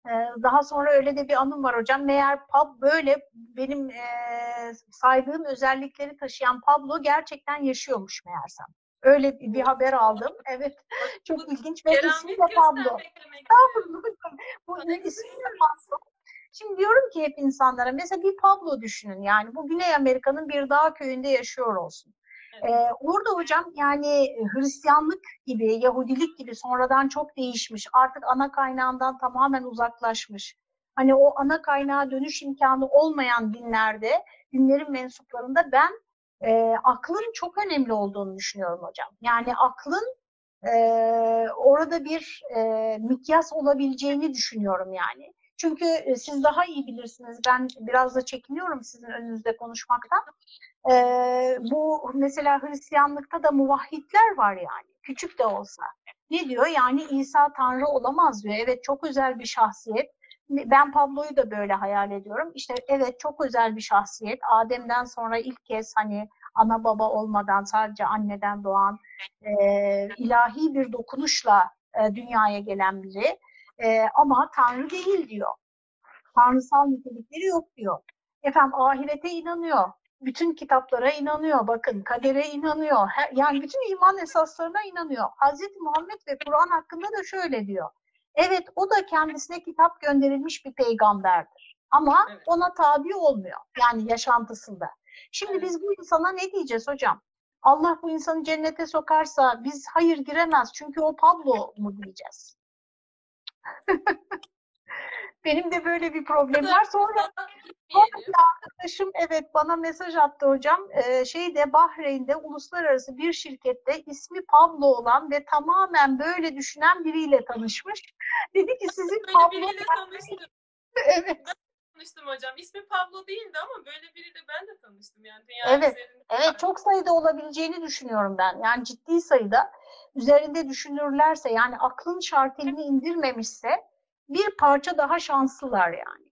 E, daha sonra öyle de bir anım var hocam. Meğer Pab böyle benim e, saydığım özellikleri taşıyan Pablo gerçekten yaşıyormuş meğersem. Öyle bir, haber aldım. *laughs* Evet, çok Bu ilginç ve ismi Keramet de Pablo. Bu ismi de Pablo. Şimdi diyorum ki hep insanlara mesela bir Pablo düşünün yani bu Güney Amerika'nın bir dağ köyünde yaşıyor olsun. Ee, orada hocam yani Hristiyanlık gibi, Yahudilik gibi sonradan çok değişmiş. Artık ana kaynağından tamamen uzaklaşmış. Hani o ana kaynağa dönüş imkanı olmayan dinlerde, dinlerin mensuplarında ben e, aklın çok önemli olduğunu düşünüyorum hocam. Yani aklın e, orada bir e, mikyas olabileceğini düşünüyorum yani. Çünkü e, siz daha iyi bilirsiniz. Ben biraz da çekiniyorum sizin önünüzde konuşmaktan. Ee, bu mesela Hristiyanlıkta da muvahhidler var yani. Küçük de olsa. Ne diyor? Yani İsa Tanrı olamaz diyor. Evet çok özel bir şahsiyet. Ben Pablo'yu da böyle hayal ediyorum. İşte evet çok özel bir şahsiyet. Adem'den sonra ilk kez hani ana baba olmadan sadece anneden doğan e, ilahi bir dokunuşla e, dünyaya gelen biri. E, ama Tanrı değil diyor. Tanrısal nitelikleri yok diyor. Efendim ahirete inanıyor. Bütün kitaplara inanıyor. Bakın kadere inanıyor. Her, yani bütün iman esaslarına inanıyor. Hazreti Muhammed ve Kur'an hakkında da şöyle diyor. Evet o da kendisine kitap gönderilmiş bir peygamberdir. Ama Evet. ona tabi olmuyor. Yani yaşantısında. Şimdi Evet. biz bu insana ne diyeceğiz hocam? Allah bu insanı cennete sokarsa biz hayır giremez çünkü o Pablo mu diyeceğiz? *laughs* Benim de böyle bir problem var. Sonra Diyelim. arkadaşım evet bana mesaj attı hocam. Ee, şeyde Bahreyn'de uluslararası bir şirkette ismi Pablo olan ve tamamen böyle düşünen biriyle tanışmış. Dedi ki sizin Pablo *laughs* evet tanıştım hocam. İsmi Pablo değildi ama böyle biriyle ben de tanıştım yani Evet, üzerinde. Evet çok sayıda olabileceğini düşünüyorum ben. Yani ciddi sayıda üzerinde düşünürlerse yani aklın şartelini indirmemişse bir parça daha şanslılar yani.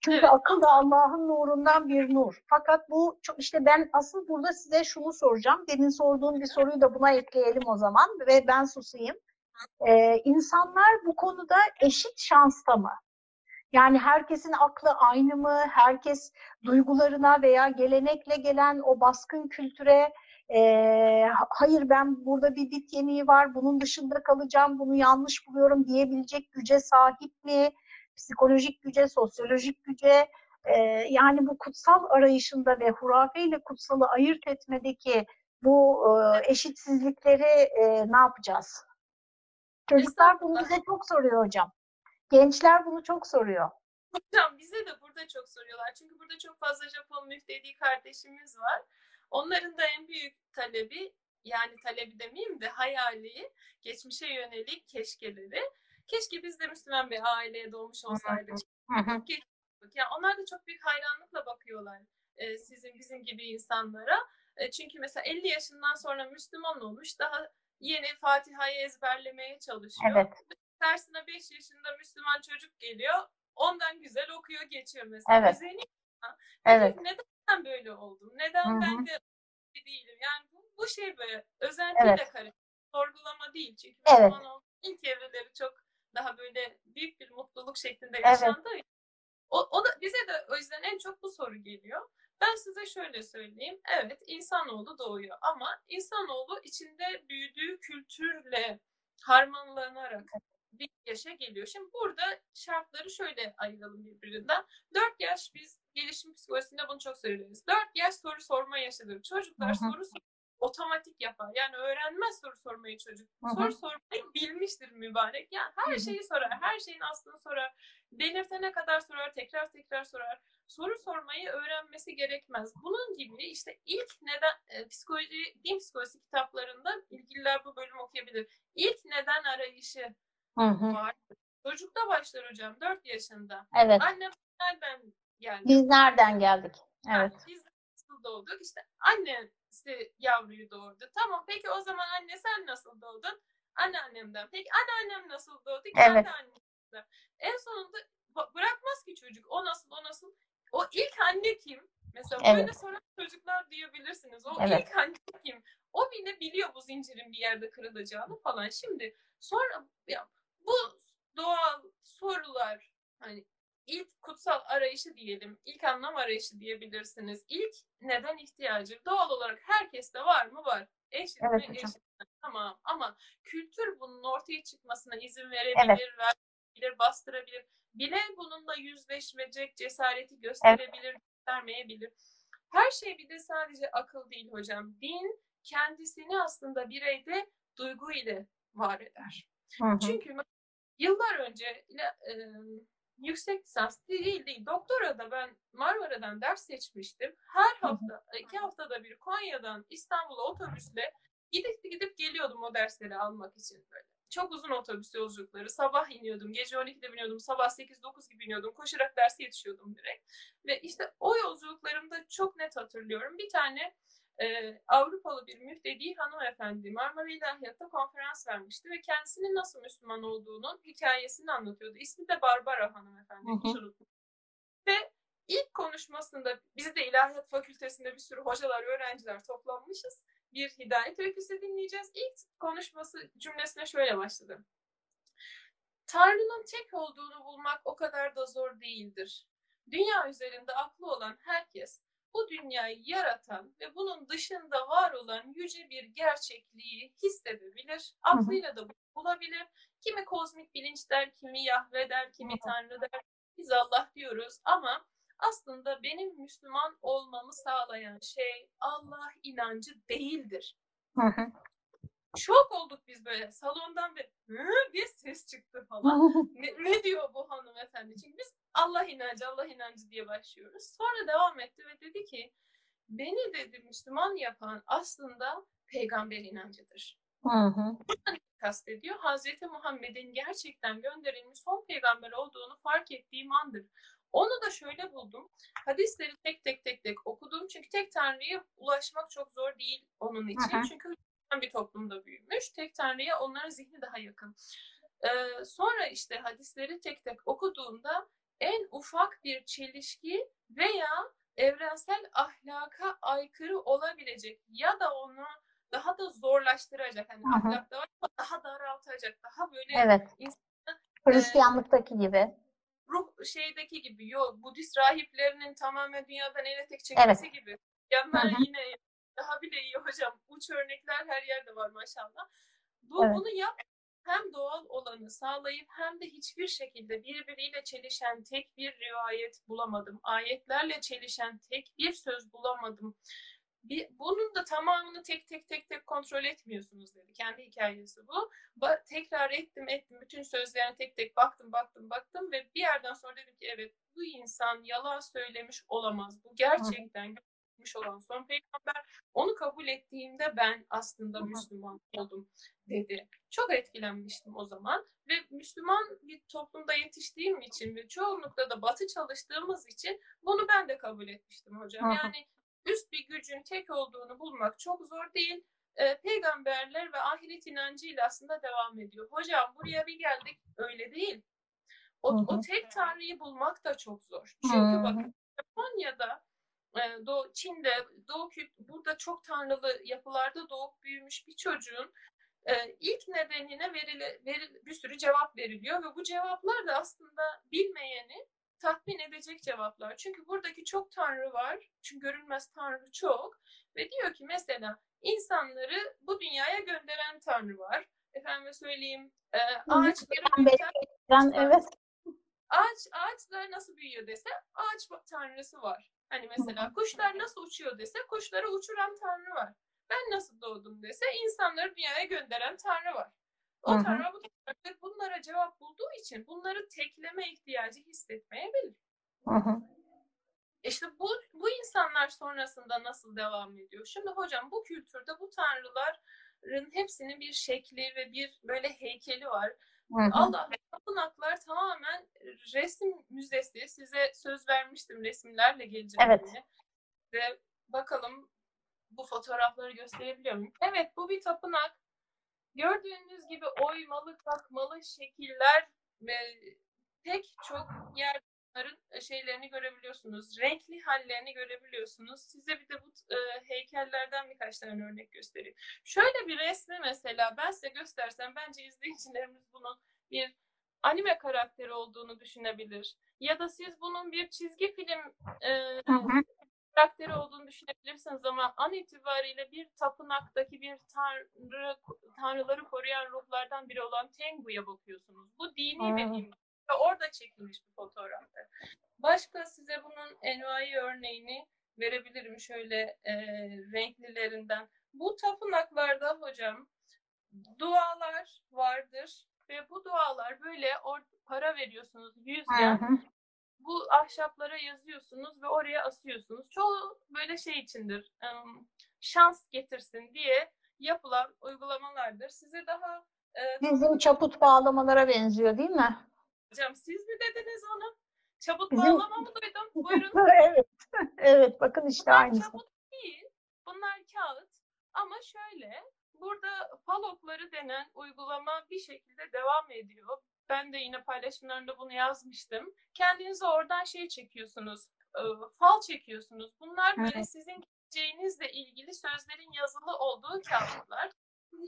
Çünkü Evet. akıl da Allah'ın nurundan bir nur. Fakat bu çok işte ben asıl burada size şunu soracağım. Demin sorduğum bir soruyu da buna ekleyelim o zaman ve ben susayım. Ee, insanlar bu konuda eşit şansta mı? Yani herkesin aklı aynı mı? Herkes duygularına veya gelenekle gelen o baskın kültüre e, hayır ben burada bir bit yeniği var, bunun dışında kalacağım, bunu yanlış buluyorum diyebilecek güce sahip mi? Psikolojik güce, sosyolojik güce, e, yani bu kutsal arayışında ve hurafe ile kutsalı ayırt etmedeki bu e, eşitsizlikleri e, ne yapacağız? Çocuklar bunu bize çok soruyor hocam. Gençler bunu çok soruyor. Hocam bize de burada çok soruyorlar. Çünkü burada çok fazla Japon müftedi kardeşimiz var. Onların da en büyük talebi yani talebi demeyeyim de hayali, geçmişe yönelik keşkeleri. Keşke biz de Müslüman bir aileye doğmuş olsaydık. Yani onlar da çok büyük hayranlıkla bakıyorlar e, sizin bizim gibi insanlara. E, çünkü mesela 50 yaşından sonra Müslüman olmuş daha yeni Fatiha'yı ezberlemeye çalışıyor. Evet. Tersine 5 yaşında Müslüman çocuk geliyor. Ondan güzel okuyor geçiyor mesela. Evet. Evet. Neden ben böyle oldum? Neden Hı hı. ben de değilim? Yani bu, bu şey böyle özentiyle Evet. karışık. Sorgulama değil. Çünkü Evet. Müslüman ilk evreleri çok daha böyle büyük bir mutluluk şeklinde Evet. yaşandığı için. O, o da bize de o yüzden en çok bu soru geliyor. Ben size şöyle söyleyeyim. Evet insanoğlu doğuyor ama insanoğlu içinde büyüdüğü kültürle harmanlanarak bir yaşa geliyor. Şimdi burada şartları şöyle ayıralım birbirinden. 4 yaş biz gelişim psikolojisinde bunu çok söylüyoruz. 4 yaş soru sorma yaşıdır. Çocuklar hı. soru sor- otomatik yapar. Yani öğrenmez soru sormayı çocuk. Hı. Soru sormayı bilmiştir mübarek. Yani her şeyi sorar. Her şeyin aslını sorar. Delirtene kadar sorar. Tekrar tekrar sorar. Soru sormayı öğrenmesi gerekmez. Bunun gibi işte ilk neden e, psikoloji, din psikolojisi kitaplarında ilgililer bu bölümü okuyabilir. İlk neden arayışı Hı hı. var. Çocukta başlar hocam 4 yaşında. Evet. Anne nereden geldi? Biz nereden geldik? Evet. Biz nasıl doğduk? İşte annesi yavruyu doğurdu. Tamam peki o zaman anne sen nasıl doğdun? Anneannemden. Peki anneannem nasıl doğdu? Evet. annemden. En sonunda bırakmaz ki çocuk. O nasıl o nasıl? O ilk anne kim? Mesela Evet. böyle soran çocuklar diyebilirsiniz. O Evet. ilk anne kim? O bile biliyor bu zincirin bir yerde kırılacağını falan. Şimdi sonra ya, bu doğal sorular hani ilk kutsal arayışı diyelim, ilk anlam arayışı diyebilirsiniz. İlk neden ihtiyacı doğal olarak herkeste var mı? Var. Eşit Evet mi? hocam. Eşit. Tamam ama kültür bunun ortaya çıkmasına izin verebilir, verebilir, bastırabilir. Bile bununla yüzleşmeyecek cesareti gösterebilir, göstermeyebilir. Her şey bir de sadece akıl değil hocam. Din kendisini aslında bireyde duygu ile var eder. Hı hı. Çünkü yıllar önce e, yüksek lisans değil değil doktora da ben Marmara'dan ders seçmiştim. Her hafta iki haftada bir Konya'dan İstanbul'a otobüsle gidip gidip geliyordum o dersleri almak için böyle. Çok uzun otobüs yolculukları. Sabah iniyordum. Gece 12'de biniyordum. Sabah 8-9 gibi iniyordum. Koşarak derse yetişiyordum direkt. Ve işte o yolculuklarımda çok net hatırlıyorum. Bir tane e, Avrupalı bir müftedi hanımefendi Marmara İlahiyat'ta konferans vermişti ve kendisinin nasıl Müslüman olduğunun hikayesini anlatıyordu. İsmi de Barbara hanımefendi. Hı hı. Ve ilk konuşmasında biz de İlahiyat Fakültesinde bir sürü hocalar, öğrenciler toplanmışız. Bir hidayet öyküsü dinleyeceğiz. İlk konuşması cümlesine şöyle başladı. Tanrı'nın tek olduğunu bulmak o kadar da zor değildir. Dünya üzerinde aklı olan herkes bu dünyayı yaratan ve bunun dışında var olan yüce bir gerçekliği hissedebilir. Aklıyla da bulabilir. Kimi kozmik bilinç der, kimi Yahve der, kimi Tanrı der. Biz Allah diyoruz ama aslında benim Müslüman olmamı sağlayan şey Allah inancı değildir. Hı hı. Şok olduk biz böyle salondan bir bir ses çıktı falan. *laughs* Ne, ne diyor bu hanımefendi? Çünkü biz Allah inancı, Allah inancı diye başlıyoruz. Sonra devam etti ve dedi ki beni dedi Müslüman yapan aslında peygamber inancıdır. Hı hı. Kastediyor. Hazreti Muhammed'in gerçekten gönderilmiş son peygamber olduğunu fark ettiğim andır. Onu da şöyle buldum. Hadisleri tek tek tek tek okudum. Çünkü tek tanrıya ulaşmak çok zor değil onun için. Hı hı. Çünkü bir toplumda büyümüş. Tek tanrıya onların zihni daha yakın. Ee, sonra işte hadisleri tek tek okuduğumda en ufak bir çelişki veya evrensel ahlaka aykırı olabilecek ya da onu daha da zorlaştıracak. Hani Hı hı. ahlakta var ama daha daraltacak, daha böyle Evet. Hristiyanlıktaki gibi. ruh şeydeki gibi yok Budist rahiplerinin tamamen dünyadan ele tek çekmesi gibi. Yanlar yine daha bile iyi hocam. Uç örnekler her yerde var maşallah. Bu Evet. bunu yap hem doğal olanı sağlayıp hem de hiçbir şekilde birbiriyle çelişen tek bir rivayet bulamadım. Ayetlerle çelişen tek bir söz bulamadım. Bir, bunun da tamamını tek tek tek tek kontrol etmiyorsunuz dedi. Kendi hikayesi bu. Ba- tekrar ettim ettim bütün sözlerine tek tek baktım baktım baktım ve bir yerden sonra dedim ki evet bu insan yalan söylemiş olamaz. Bu gerçekten gönderilmiş olan son peygamber. Onu kabul ettiğimde ben aslında. Müslüman oldum dedi. Çok etkilenmiştim o zaman ve Müslüman bir toplumda yetiştiğim için ve çoğunlukla da batı çalıştığımız için bunu ben de kabul etmiştim hocam. Yani üst bir gücün tek olduğunu bulmak çok zor değil. Ee, peygamberler ve ahiret inancıyla aslında devam ediyor. Hocam buraya bir geldik öyle değil. O, o tek tanrıyı bulmak da çok zor. Çünkü hı. bakın Japonya'da, e, Doğu, Çin'de, Doğu burada çok tanrılı yapılarda doğup büyümüş bir çocuğun e, ilk nedenine verile, veril, bir sürü cevap veriliyor ve bu cevaplar da aslında bilmeyeni tatmin edecek cevaplar. Çünkü buradaki çok tanrı var. Çünkü görünmez tanrı çok. Ve diyor ki mesela insanları bu dünyaya gönderen tanrı var. Efendime söyleyeyim e, ağaçları büyüten Ben evet. ağaç ağaçlar nasıl büyüyor dese ağaç tanrısı var. Hani mesela kuşlar nasıl uçuyor dese kuşları uçuran tanrı var. Ben nasıl doğdum dese insanları dünyaya gönderen tanrı var. O tanrı bu tanrı bunlara cevap bulduğu için bunları tekleme ihtiyacı hissetmeyebilir. Hı hı. İşte bu, bu insanlar sonrasında nasıl devam ediyor? Şimdi hocam bu kültürde bu tanrıların hepsinin bir şekli ve bir böyle heykeli var. Allah tapınaklar tamamen resim müzesi. Size söz vermiştim resimlerle geleceğim. Evet. diye. size bakalım bu fotoğrafları gösterebiliyor muyum? Evet bu bir tapınak. Gördüğünüz gibi oymalı, kalkmalı şekiller ve pek çok yerlerin şeylerini görebiliyorsunuz. Renkli hallerini görebiliyorsunuz. Size bir de bu e, heykellerden birkaç tane örnek göstereyim. Şöyle bir resmi mesela ben size göstersem bence izleyicilerimiz bunun bir anime karakteri olduğunu düşünebilir. Ya da siz bunun bir çizgi film e, karakteri olduğunu düşünebilirsiniz ama an itibariyle bir tapınaktaki bir tanrı tanrıları koruyan ruhlardan biri olan Tengu'ya bakıyorsunuz. Bu dini Hmm. Ve orada çekilmiş bir fotoğraftır. Başka size bunun envai örneğini verebilirim şöyle e, renklilerinden. Bu tapınaklarda hocam dualar vardır ve bu dualar böyle or- para veriyorsunuz 100 Hı bu ahşaplara yazıyorsunuz ve oraya asıyorsunuz. Çoğu böyle şey içindir. Şans getirsin diye yapılan uygulamalardır. Size daha e, Bizim çaput bağlamalara benziyor değil mi? Hocam siz mi dediniz onu? Çabuk bağlama mı duydum? *laughs* Buyurun. evet. *laughs* Evet bakın işte Bunlar aynısı. çabuk değil. Bunlar kağıt. Ama şöyle burada falokları denen uygulama bir şekilde devam ediyor. Ben de yine paylaşımlarında bunu yazmıştım. Kendinize oradan şey çekiyorsunuz. e, Fal çekiyorsunuz. Bunlar böyle sizin geleceğinizle ilgili sözlerin yazılı olduğu kağıtlar.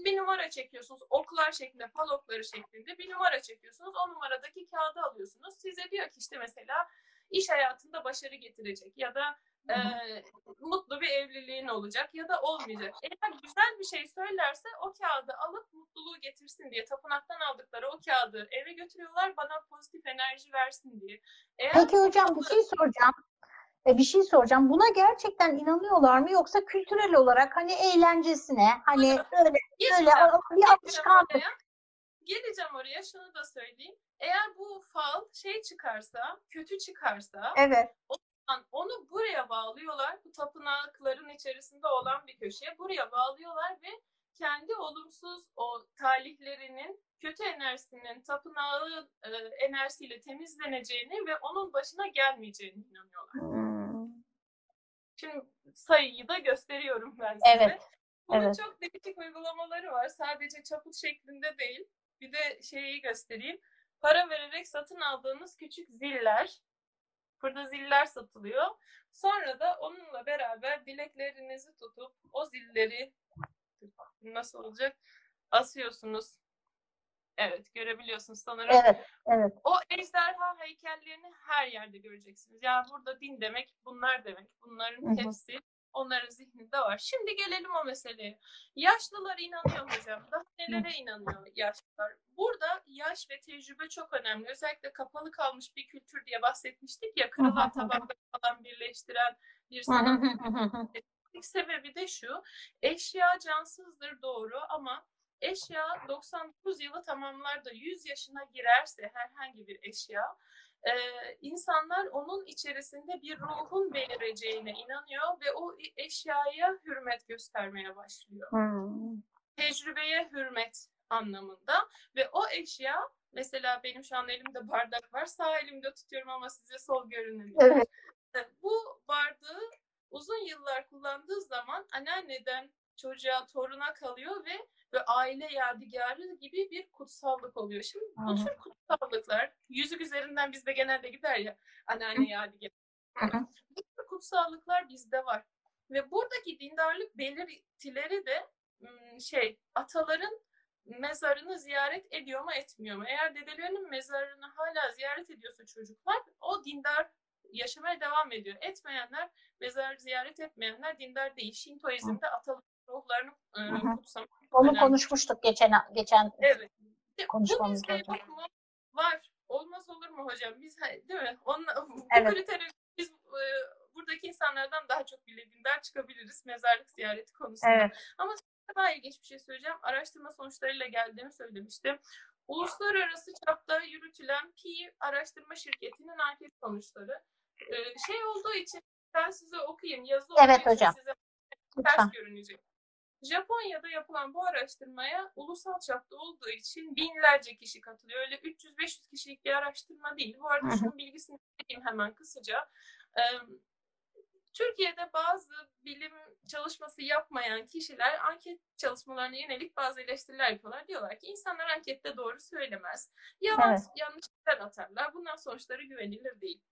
Bir numara çekiyorsunuz. Oklar şeklinde, fal okları şeklinde bir numara çekiyorsunuz. O numaradaki kağıdı alıyorsunuz. Size diyor ki işte mesela iş hayatında başarı getirecek ya da e, mutlu bir evliliğin olacak ya da olmayacak. Eğer güzel bir şey söylerse o kağıdı alıp mutluluğu getirsin diye tapınaktan aldıkları o kağıdı eve götürüyorlar bana pozitif enerji versin diye. Eğer Peki hocam bir şey soracağım. E, bir şey soracağım. Buna gerçekten inanıyorlar mı yoksa kültürel olarak hani eğlencesine hani öyle öyle Geleceğim, bir alışkanlık. oraya. Geleceğim oraya şunu da söyleyeyim. Eğer bu fal şey çıkarsa, kötü çıkarsa Evet. an- onu buraya bağlıyorlar. Bu tapınakların içerisinde olan bir köşeye buraya bağlıyorlar ve kendi olumsuz o talihlerinin kötü enerjisinin tapınağı e, enerjisiyle temizleneceğini ve onun başına gelmeyeceğini inanıyorlar. Hmm. Şimdi sayıyı da gösteriyorum ben size. Evet, Bunun evet. çok değişik uygulamaları var. Sadece çaput şeklinde değil. Bir de şeyi göstereyim. Para vererek satın aldığınız küçük ziller. Burada ziller satılıyor. Sonra da onunla beraber bileklerinizi tutup o zilleri nasıl olacak? Asıyorsunuz. Evet görebiliyorsunuz sanırım. Evet, evet. O ejderha heykellerini her yerde göreceksiniz. Yani burada din demek bunlar demek. Bunların Hı hı. hepsi onların zihninde var. Şimdi gelelim o meseleye. Yaşlılar inanıyor hocam. Daha nelere inanıyor yaşlılar? Burada yaş ve tecrübe çok önemli. Özellikle kapalı kalmış bir kültür diye bahsetmiştik ya. Kırılan tabakları falan birleştiren bir sanat sebebi de şu. Eşya cansızdır doğru ama eşya 99 yılı tamamlar da 100 yaşına girerse herhangi bir eşya e, insanlar onun içerisinde bir ruhun belireceğine inanıyor ve o eşyaya hürmet göstermeye başlıyor. Hmm. Tecrübeye hürmet anlamında ve o eşya mesela benim şu an elimde bardak var sağ elimde tutuyorum ama size sol görünüyor. Evet. Bu bardağı uzun yıllar kullandığı zaman anneanneden çocuğa, toruna kalıyor ve ve aile yadigarı gibi bir kutsallık oluyor. Şimdi bu Hı hı. tür kutsallıklar yüzük üzerinden bizde genelde gider ya anneanne yadigarı. Bu tür kutsallıklar bizde var. Ve buradaki dindarlık belirtileri de şey ataların mezarını ziyaret ediyor mu etmiyor mu? Eğer dedelerinin mezarını hala ziyaret ediyorsa çocuklar o dindar yaşamaya devam ediyor. Etmeyenler, mezar ziyaret etmeyenler dindar değil. Şintoizm'de ataların ruhlarını e, kutsamak Onu önemli. konuşmuştuk geçen geçen Evet. Yok mu? Var. Olmaz olur mu hocam? Biz değil mi? Onunla, bu Evet. kriteri biz e, buradaki insanlardan daha çok bile dindar çıkabiliriz mezarlık ziyareti konusunda. Evet. Daha ilginç bir şey söyleyeceğim. Araştırma sonuçlarıyla geldiğimi söylemiştim. Uluslararası çapta yürütülen Pi araştırma şirketinin anket sonuçları. Ee, şey olduğu için ben size okuyayım. Yazı Evet için hocam. size Lütfen. ters görünecek. Japonya'da yapılan bu araştırmaya ulusal çapta olduğu için binlerce kişi katılıyor. Öyle 300-500 kişilik bir araştırma değil. Bu arada şunun bilgisini vereyim hemen kısaca. Türkiye'de bazı bilim çalışması yapmayan kişiler anket çalışmalarına yönelik bazı eleştiriler yapıyorlar. Diyorlar ki insanlar ankette doğru söylemez. Yalan Evet. yanlışlar atarlar. Bundan sonuçları güvenilir değil.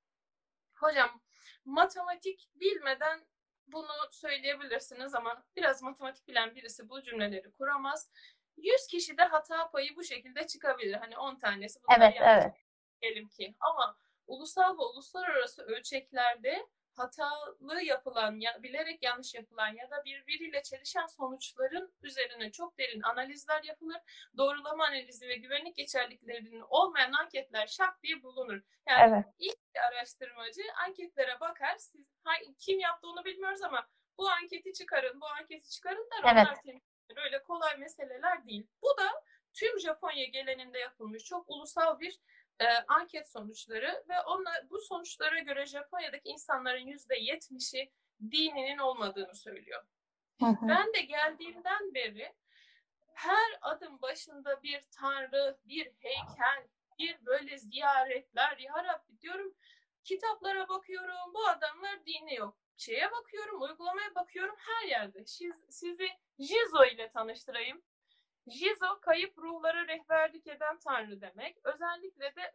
Hocam matematik bilmeden bunu söyleyebilirsiniz ama biraz matematik bilen birisi bu cümleleri kuramaz. 100 kişide hata payı bu şekilde çıkabilir. Hani 10 tanesi bunlar Evet, yanlış evet. diyelim ki. Ama ulusal ve uluslararası ölçeklerde hatalı yapılan, ya, bilerek yanlış yapılan ya da birbiriyle çelişen sonuçların üzerine çok derin analizler yapılır. Doğrulama analizi ve güvenlik geçerliliklerinin olmayan anketler şak diye bulunur. Yani Evet. ilk araştırmacı anketlere bakar. Siz ha- kim yaptı onu bilmiyoruz ama bu anketi çıkarın, bu anketi çıkarın der. Evet. Onlar temizlenir. Öyle kolay meseleler değil. Bu da tüm Japonya geleninde yapılmış çok ulusal bir e, anket sonuçları ve onlar, bu sonuçlara göre Japonya'daki insanların yüzde yetmişi dininin olmadığını söylüyor. Hı hı. Ben de geldiğimden beri her adım başında bir tanrı, bir heykel, bir böyle ziyaretler. Ya Rabbi diyorum kitaplara bakıyorum bu adamlar dini yok. Şeye bakıyorum, uygulamaya bakıyorum her yerde. Siz, sizi Jizo ile tanıştırayım. Jizo kayıp ruhları rehberlik eden tanrı demek. Özellikle de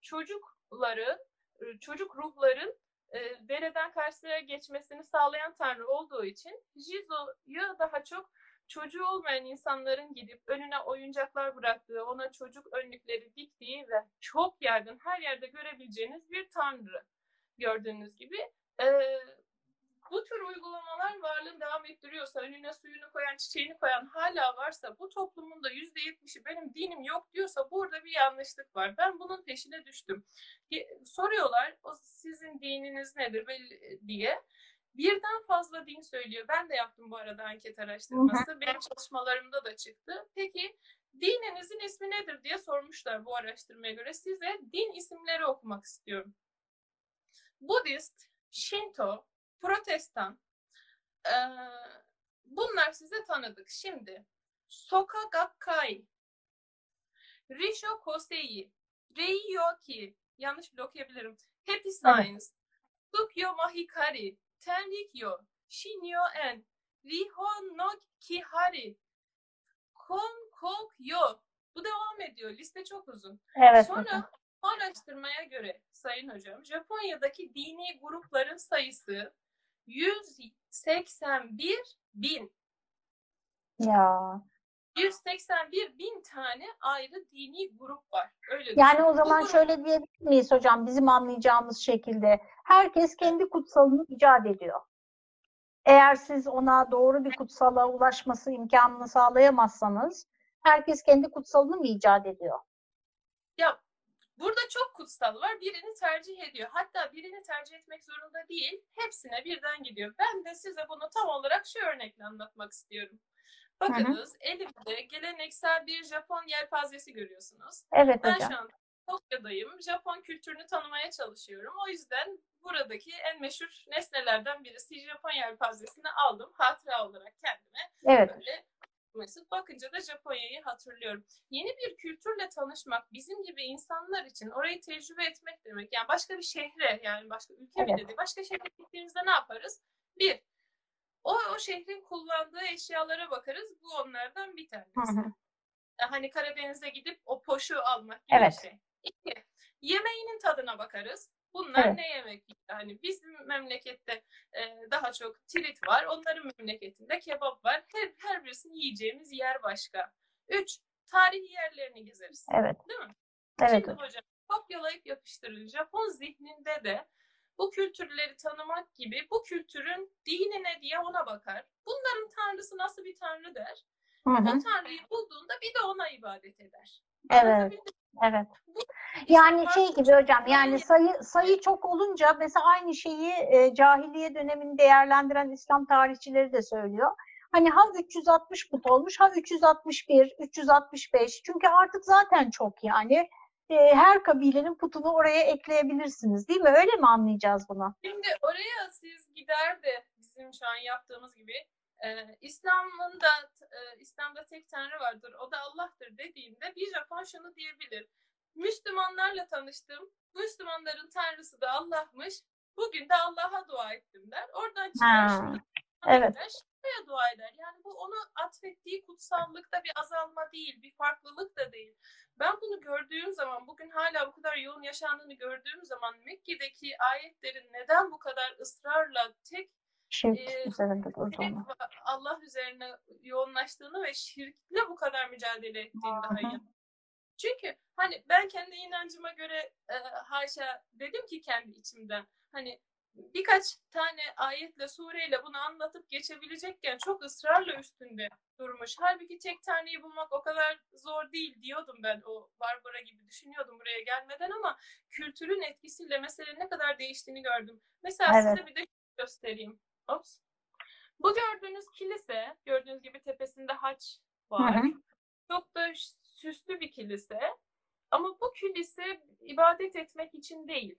çocukların, e, çocuk ruhların e, dereden karşıya geçmesini sağlayan tanrı olduğu için Jizo'yu daha çok çocuğu olmayan insanların gidip önüne oyuncaklar bıraktığı, ona çocuk önlükleri diktiği ve çok yaygın her yerde görebileceğiniz bir tanrı gördüğünüz gibi. Ee, bu tür uygulamalar varlığını devam ettiriyorsa, önüne suyunu koyan, çiçeğini koyan hala varsa, bu toplumun da yüzde yetmişi benim dinim yok diyorsa burada bir yanlışlık var. Ben bunun peşine düştüm. Soruyorlar, o sizin dininiz nedir diye. Birden fazla din söylüyor. Ben de yaptım bu arada anket araştırması. Benim çalışmalarımda da çıktı. Peki dininizin ismi nedir diye sormuşlar bu araştırmaya göre. Size din isimleri okumak istiyorum. Budist, Shinto, Protestan. Ee, bunlar size tanıdık. Şimdi Soka Gakkai, Risho Kosei, Reiyoki, yanlış bile okuyabilirim. Happy Science, Tsukyo Mahikari, Tenrikyo, Shinyo En, Riho no Kihari, Kon Kokyo. Bu devam ediyor. Liste çok uzun. Evet. Sonra araştırmaya göre Sayın Hocam, Japonya'daki dini grupların sayısı 181 bin. Ya. 181 bin tane ayrı dini grup var. Öyle Yani o Bu zaman grup- şöyle diyebilir miyiz hocam bizim anlayacağımız şekilde herkes kendi kutsalını icat ediyor. Eğer siz ona doğru bir kutsala ulaşması imkanını sağlayamazsanız herkes kendi kutsalını mı icat ediyor? Ya burada çok kutsal var. Birini tercih ediyor. Hatta birini tercih etmek zorunda değil. Hepsine birden gidiyor. Ben de size bunu tam olarak şu örnekle anlatmak istiyorum. Bakınız elimde geleneksel bir Japon yelpazesi görüyorsunuz. Evet Ben hocam. şu an Tokyo'dayım. Japon kültürünü tanımaya çalışıyorum. O yüzden buradaki en meşhur nesnelerden birisi Japon yelpazesini aldım. Hatıra olarak kendime Evet. böyle Mesela bakınca da Japonya'yı hatırlıyorum. Yeni bir kültürle tanışmak bizim gibi insanlar için orayı tecrübe etmek demek. Yani başka bir şehre yani başka ülke Evet. değil. Başka şehre gittiğimizde ne yaparız? Bir, o, o şehrin kullandığı eşyalara bakarız. Bu onlardan bir tanesi. Hı hı. Hani Karadeniz'e gidip o poşu almak gibi Evet. bir şey. İki, yemeğinin tadına bakarız. Bunlar Evet. ne yemek? Hani bizim memlekette e, daha çok tirit var. Onların memleketinde kebap var. Her, her birisini yiyeceğimiz yer başka. Üç, tarihi yerlerini gezeriz. Evet. Değil mi? Evet Şimdi hocam. kopyalayıp yapıştırın. Japon zihninde de bu kültürleri tanımak gibi bu kültürün dini ne diye ona bakar. Bunların tanrısı nasıl bir tanrı der. Hı O hı. tanrıyı bulduğunda bir de ona ibadet eder. Evet. Evet. Yani şey gibi hocam yani sayı sayı çok olunca mesela aynı şeyi e, cahiliye dönemini değerlendiren İslam tarihçileri de söylüyor. Hani ha 360 put olmuş ha 361, 365 çünkü artık zaten çok yani E, her kabilenin putunu oraya ekleyebilirsiniz değil mi? Öyle mi anlayacağız bunu? Şimdi oraya siz gider de bizim şu an yaptığımız gibi e, İslam'ın da e, İslam'da tek tanrı vardır o da Allah'tır dediğinde bir Japon şunu diyebilir. Müslümanlarla tanıştım. Müslümanların tanrısı da Allah'mış. Bugün de Allah'a dua ettim der. Oradan çıkar evet. şuraya dua eder. Yani bu onu atfettiği kutsallıkta bir azalma değil, bir farklılık da değil. Ben bunu gördüğüm zaman, bugün hala bu kadar yoğun yaşandığını gördüğüm zaman Mekke'deki ayetlerin neden bu kadar ısrarla tek Şirk Ee, üzerinde tek durduğunu. Allah üzerine yoğunlaştığını ve şirkle bu kadar mücadele ettiğini daha iyi. Çünkü hani ben kendi inancıma göre e, haşa dedim ki kendi içimden hani birkaç tane ayetle sureyle bunu anlatıp geçebilecekken çok ısrarla üstünde durmuş. Halbuki tek taneyi bulmak o kadar zor değil diyordum ben o Barbara gibi düşünüyordum buraya gelmeden ama kültürün etkisiyle meselenin ne kadar değiştiğini gördüm. Mesela Evet. size bir de göstereyim. Ops. Bu gördüğünüz kilise, gördüğünüz gibi tepesinde haç Hı var. hı. Çok da süslü bir kilise. Ama bu kilise ibadet etmek için değil.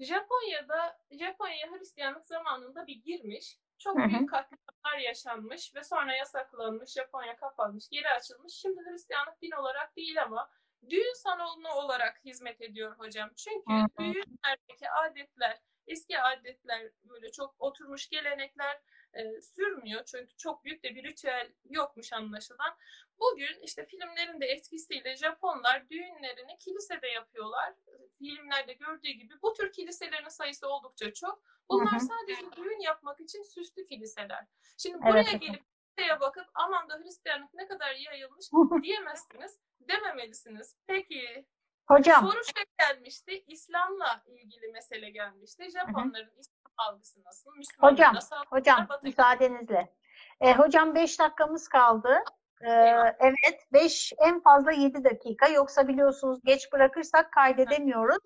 Japonya'da, Japonya Hristiyanlık zamanında bir girmiş. Çok Hı hı. büyük katliamlar yaşanmış ve sonra yasaklanmış. Japonya kapanmış, geri açılmış. Şimdi Hristiyanlık din olarak değil ama düğün salonu olarak hizmet ediyor hocam. Çünkü Hı hı. düğünlerdeki adetler, eski adetler böyle çok oturmuş gelenekler e, sürmüyor. Çünkü çok büyük de bir ritüel yokmuş anlaşılan. Bugün işte filmlerin de etkisiyle Japonlar düğünlerini kilisede yapıyorlar. Filmlerde gördüğü gibi bu tür kiliselerin sayısı oldukça çok. Bunlar Hı hı. sadece düğün yapmak için süslü kiliseler. Şimdi Evet buraya hocam. gelip kiliseye bakıp aman da Hristiyanlık ne kadar yayılmış *laughs* diyemezsiniz, dememelisiniz. Peki Hocam, soru şey gelmişti, İslam'la ilgili mesele gelmişti. Japonların İslam algısı nasıl? Müslümanlar Hocam, nasıl? hocam Batı- müsaadenizle. E, hocam 5 dakikamız kaldı. E, Eyvallah. evet 5 en fazla 7 dakika. Yoksa biliyorsunuz geç bırakırsak kaydedemiyoruz.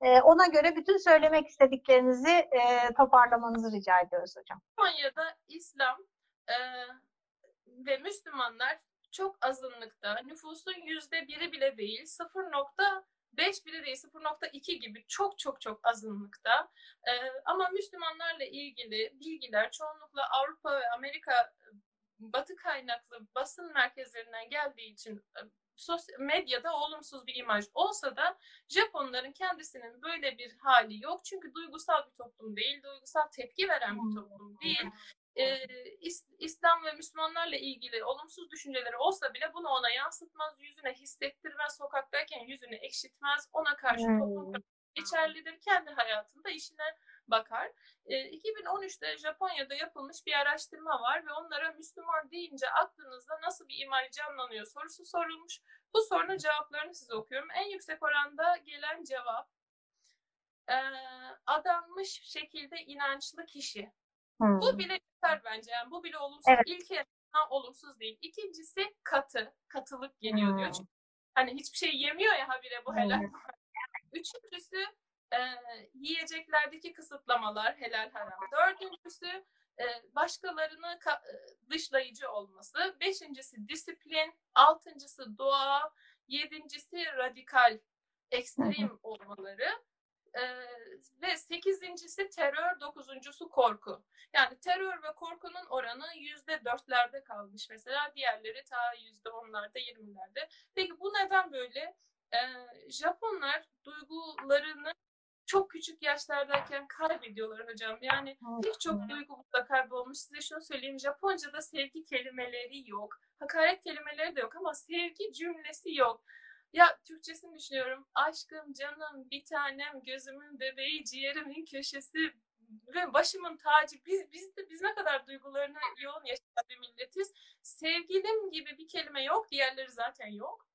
E, ona göre bütün söylemek istediklerinizi e, toparlamanızı rica ediyoruz hocam. Japonya'da İslam e, ve Müslümanlar çok azınlıkta. Nüfusun yüzde biri bile değil. 0.5 bile değil. 0.2 gibi çok çok çok azınlıkta. E, ama Müslümanlarla ilgili bilgiler çoğunlukla Avrupa ve Amerika e, batı kaynaklı basın merkezlerinden geldiği için e, medyada olumsuz bir imaj olsa da Japonların kendisinin böyle bir hali yok. Çünkü duygusal bir toplum değil, duygusal tepki veren bir toplum değil. Ee, İs- İslam ve Müslümanlarla ilgili olumsuz düşünceleri olsa bile bunu ona yansıtmaz, yüzüne hissettirmez, sokaktayken yüzünü ekşitmez, ona karşı Hmm. toplum geçerlidir, kendi hayatında işine bakar. Ee, 2013'te Japonya'da yapılmış bir araştırma var ve onlara Müslüman deyince aklınızda nasıl bir imaj canlanıyor sorusu sorulmuş. Bu sorunun cevaplarını size okuyorum. En yüksek oranda gelen cevap e, adanmış şekilde inançlı kişi. Hmm. Bu bile yeter bence. Yani bu bile olumsuz. Evet. İlk yarısından olumsuz değil. İkincisi katı. Katılık geliyor diyor. Hmm. Çünkü hani hiçbir şey yemiyor ya habire bu helal. *laughs* Üçüncüsü e, yiyeceklerdeki kısıtlamalar helal haram. Dördüncüsü e, başkalarını ka- e, dışlayıcı olması. Beşincisi disiplin. Altıncısı doğa. Yedincisi radikal, ekstrem olmaları. Ee, ve sekizincisi terör, dokuzuncusu korku. Yani terör ve korkunun oranı yüzde dörtlerde kalmış mesela. Diğerleri ta yüzde onlarda, yirmilerde. Peki bu neden böyle? Ee, Japonlar duygularını çok küçük yaşlardayken kaybediyorlar hocam. Yani pek çok duygu burada kaybolmuş. Size şunu söyleyeyim. Japonca'da sevgi kelimeleri yok. Hakaret kelimeleri de yok ama sevgi cümlesi yok. Ya Türkçesini düşünüyorum. Aşkım, canım, bir tanem, gözümün bebeği, ciğerimin köşesi ve başımın tacı. Biz, biz, de, biz ne kadar duygularını yoğun yaşayan bir milletiz. Sevgilim gibi bir kelime yok. Diğerleri zaten yok.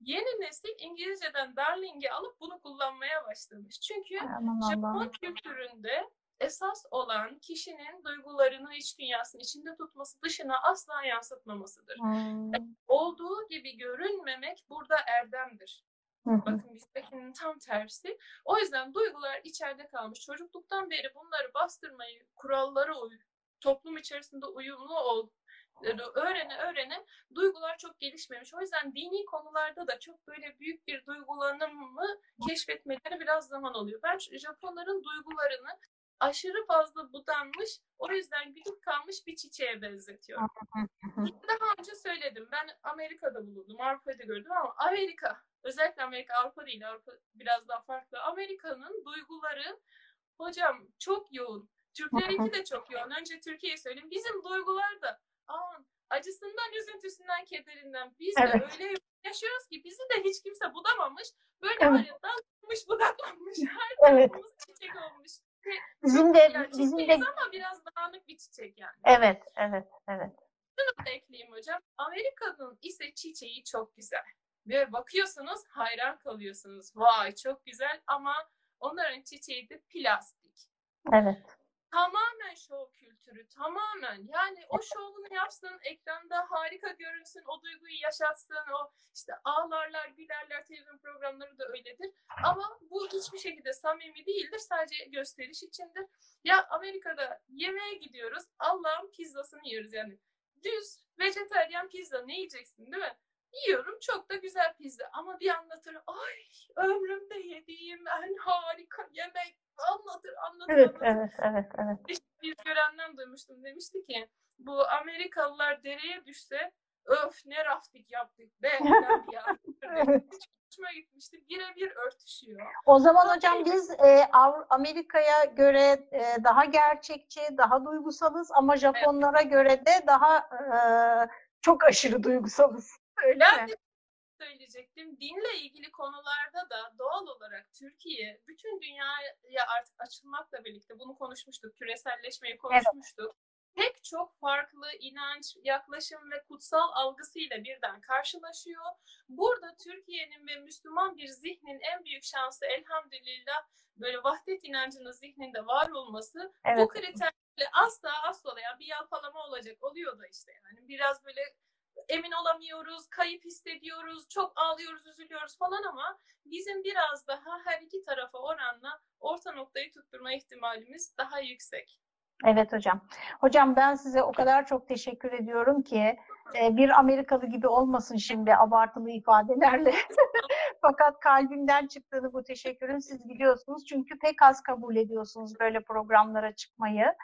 Yeni nesil İngilizceden darling'i alıp bunu kullanmaya başlamış. Çünkü Aman Japon kültüründe esas olan kişinin duygularını iç dünyasının içinde tutması dışına asla yansıtmamasıdır. Hmm. Olduğu gibi görünmemek burada erdemdir. Bakın bizdekinin tam tersi. O yüzden duygular içeride kalmış. Çocukluktan beri bunları bastırmayı, kurallara uy, toplum içerisinde uyumlu ol, öğrene öğrene duygular çok gelişmemiş. O yüzden dini konularda da çok böyle büyük bir duygulanımı keşfetmeleri biraz zaman oluyor. Ben Japonların duygularını aşırı fazla budanmış, o yüzden güdük kalmış bir çiçeğe benzetiyorum. Daha önce söyledim. Ben Amerika'da bulundum, Avrupa'da gördüm ama Amerika, özellikle Amerika, Avrupa değil, Avrupa biraz daha farklı. Amerika'nın duyguları Hocam çok yoğun. Türklerinki de çok yoğun. Önce Türkiye'yi söyleyeyim. Bizim duygular da aman acısından, üzüntüsünden, kederinden biz de Evet. öyle yaşıyoruz ki bizi de hiç kimse budamamış. Böyle Evet. var ya dalmış budaklanmış. Her Evet. çiçek olmuş. Bizim de Yani bizim de ama biraz dağınık bir çiçek yani. evet evet evet. Şunu da ekleyeyim hocam. Amerika'nın ise çiçeği çok güzel. Ve bakıyorsunuz hayran kalıyorsunuz. Vay çok güzel ama onların çiçeği de plastik. Evet. Tamamen şov kültürü, tamamen. Yani o şovunu yapsın, ekranda harika görünsün, o duyguyu yaşatsın, o işte ağlarlar, gülerler, televizyon programları da öyledir. Ama bu hiçbir şekilde samimi değildir, sadece gösteriş içindir. Ya Amerika'da yemeğe gidiyoruz, Allah'ın pizzasını yiyoruz yani. Düz, vejetaryen pizza ne yiyeceksin değil mi? Yiyorum, çok da güzel pizza. Ama bir anlatır, ay ömrümde yediğim en harika yemek anlatır, anlatır, Evet anlatır evet evet evet. işte bir görenden duymuştum demişti ki bu Amerikalılar dereye düşse öf ne raftik yaptık be. *laughs* Hiç hoşuma gitmişti. Birebir örtüşüyor. O zaman hocam biz e, Amerika'ya göre e, daha gerçekçi, daha duygusalız ama Japonlara göre de daha e, çok aşırı duygusalız. Öyle Ben mi? söyleyecektim. Dinle ilgili konularda da doğal olarak Türkiye bütün dünyaya artık açılmakla birlikte bunu konuşmuştuk. Küreselleşmeyi konuşmuştuk. Pek çok farklı inanç, yaklaşım ve kutsal algısıyla birden karşılaşıyor. Burada Türkiye'nin ve Müslüman bir zihnin en büyük şansı elhamdülillah böyle vahdet inancının zihninde var olması bu Evet. kriterle asla asla olayan bir yalpalama olacak. Oluyor da işte yani biraz böyle emin olamıyoruz, kayıp hissediyoruz, çok ağlıyoruz, üzülüyoruz falan ama bizim biraz daha her iki tarafa oranla orta noktayı tutturma ihtimalimiz daha yüksek. Evet hocam. Hocam ben size o kadar çok teşekkür ediyorum ki e, bir Amerikalı gibi olmasın şimdi abartılı ifadelerle. *laughs* Fakat kalbimden çıktığını bu teşekkürün siz biliyorsunuz. Çünkü pek az kabul ediyorsunuz böyle programlara çıkmayı.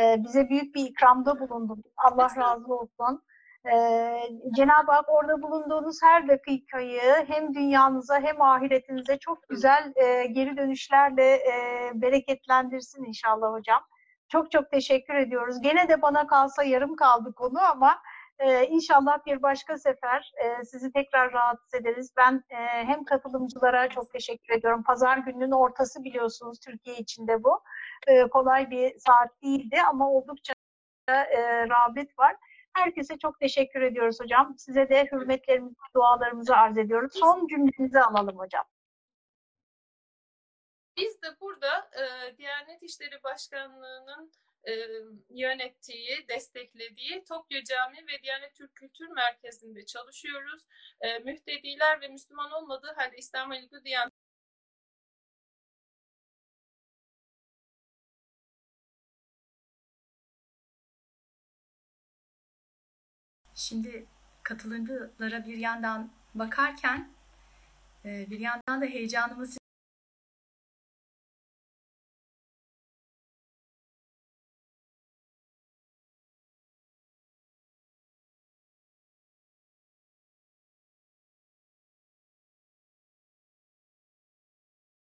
E, bize büyük bir ikramda bulundunuz. Allah razı olsun. E, Cenab-ı Hak orada bulunduğunuz her dakikayı hem dünyanıza hem ahiretinize çok güzel e, geri dönüşlerle e, bereketlendirsin inşallah hocam. Çok çok teşekkür ediyoruz. Gene de bana kalsa yarım kaldı konu ama e, inşallah bir başka sefer e, sizi tekrar rahatsız ederiz. Ben e, hem katılımcılara çok teşekkür ediyorum. Pazar gününün ortası biliyorsunuz Türkiye içinde bu. E, kolay bir saat değildi ama oldukça e, rağbet var. Herkese çok teşekkür ediyoruz hocam. Size de hürmetlerimizi, dualarımızı arz ediyoruz. Son cümlenizi alalım hocam. Biz de burada e, Diyanet İşleri Başkanlığı'nın e, yönettiği, desteklediği Tokyo Camii ve Diyanet Türk Kültür Merkezi'nde çalışıyoruz. E, mühtediler ve Müslüman olmadığı halde İslam Halifü Diyanet Şimdi katılımcılara bir yandan bakarken e, bir yandan da heyecanımız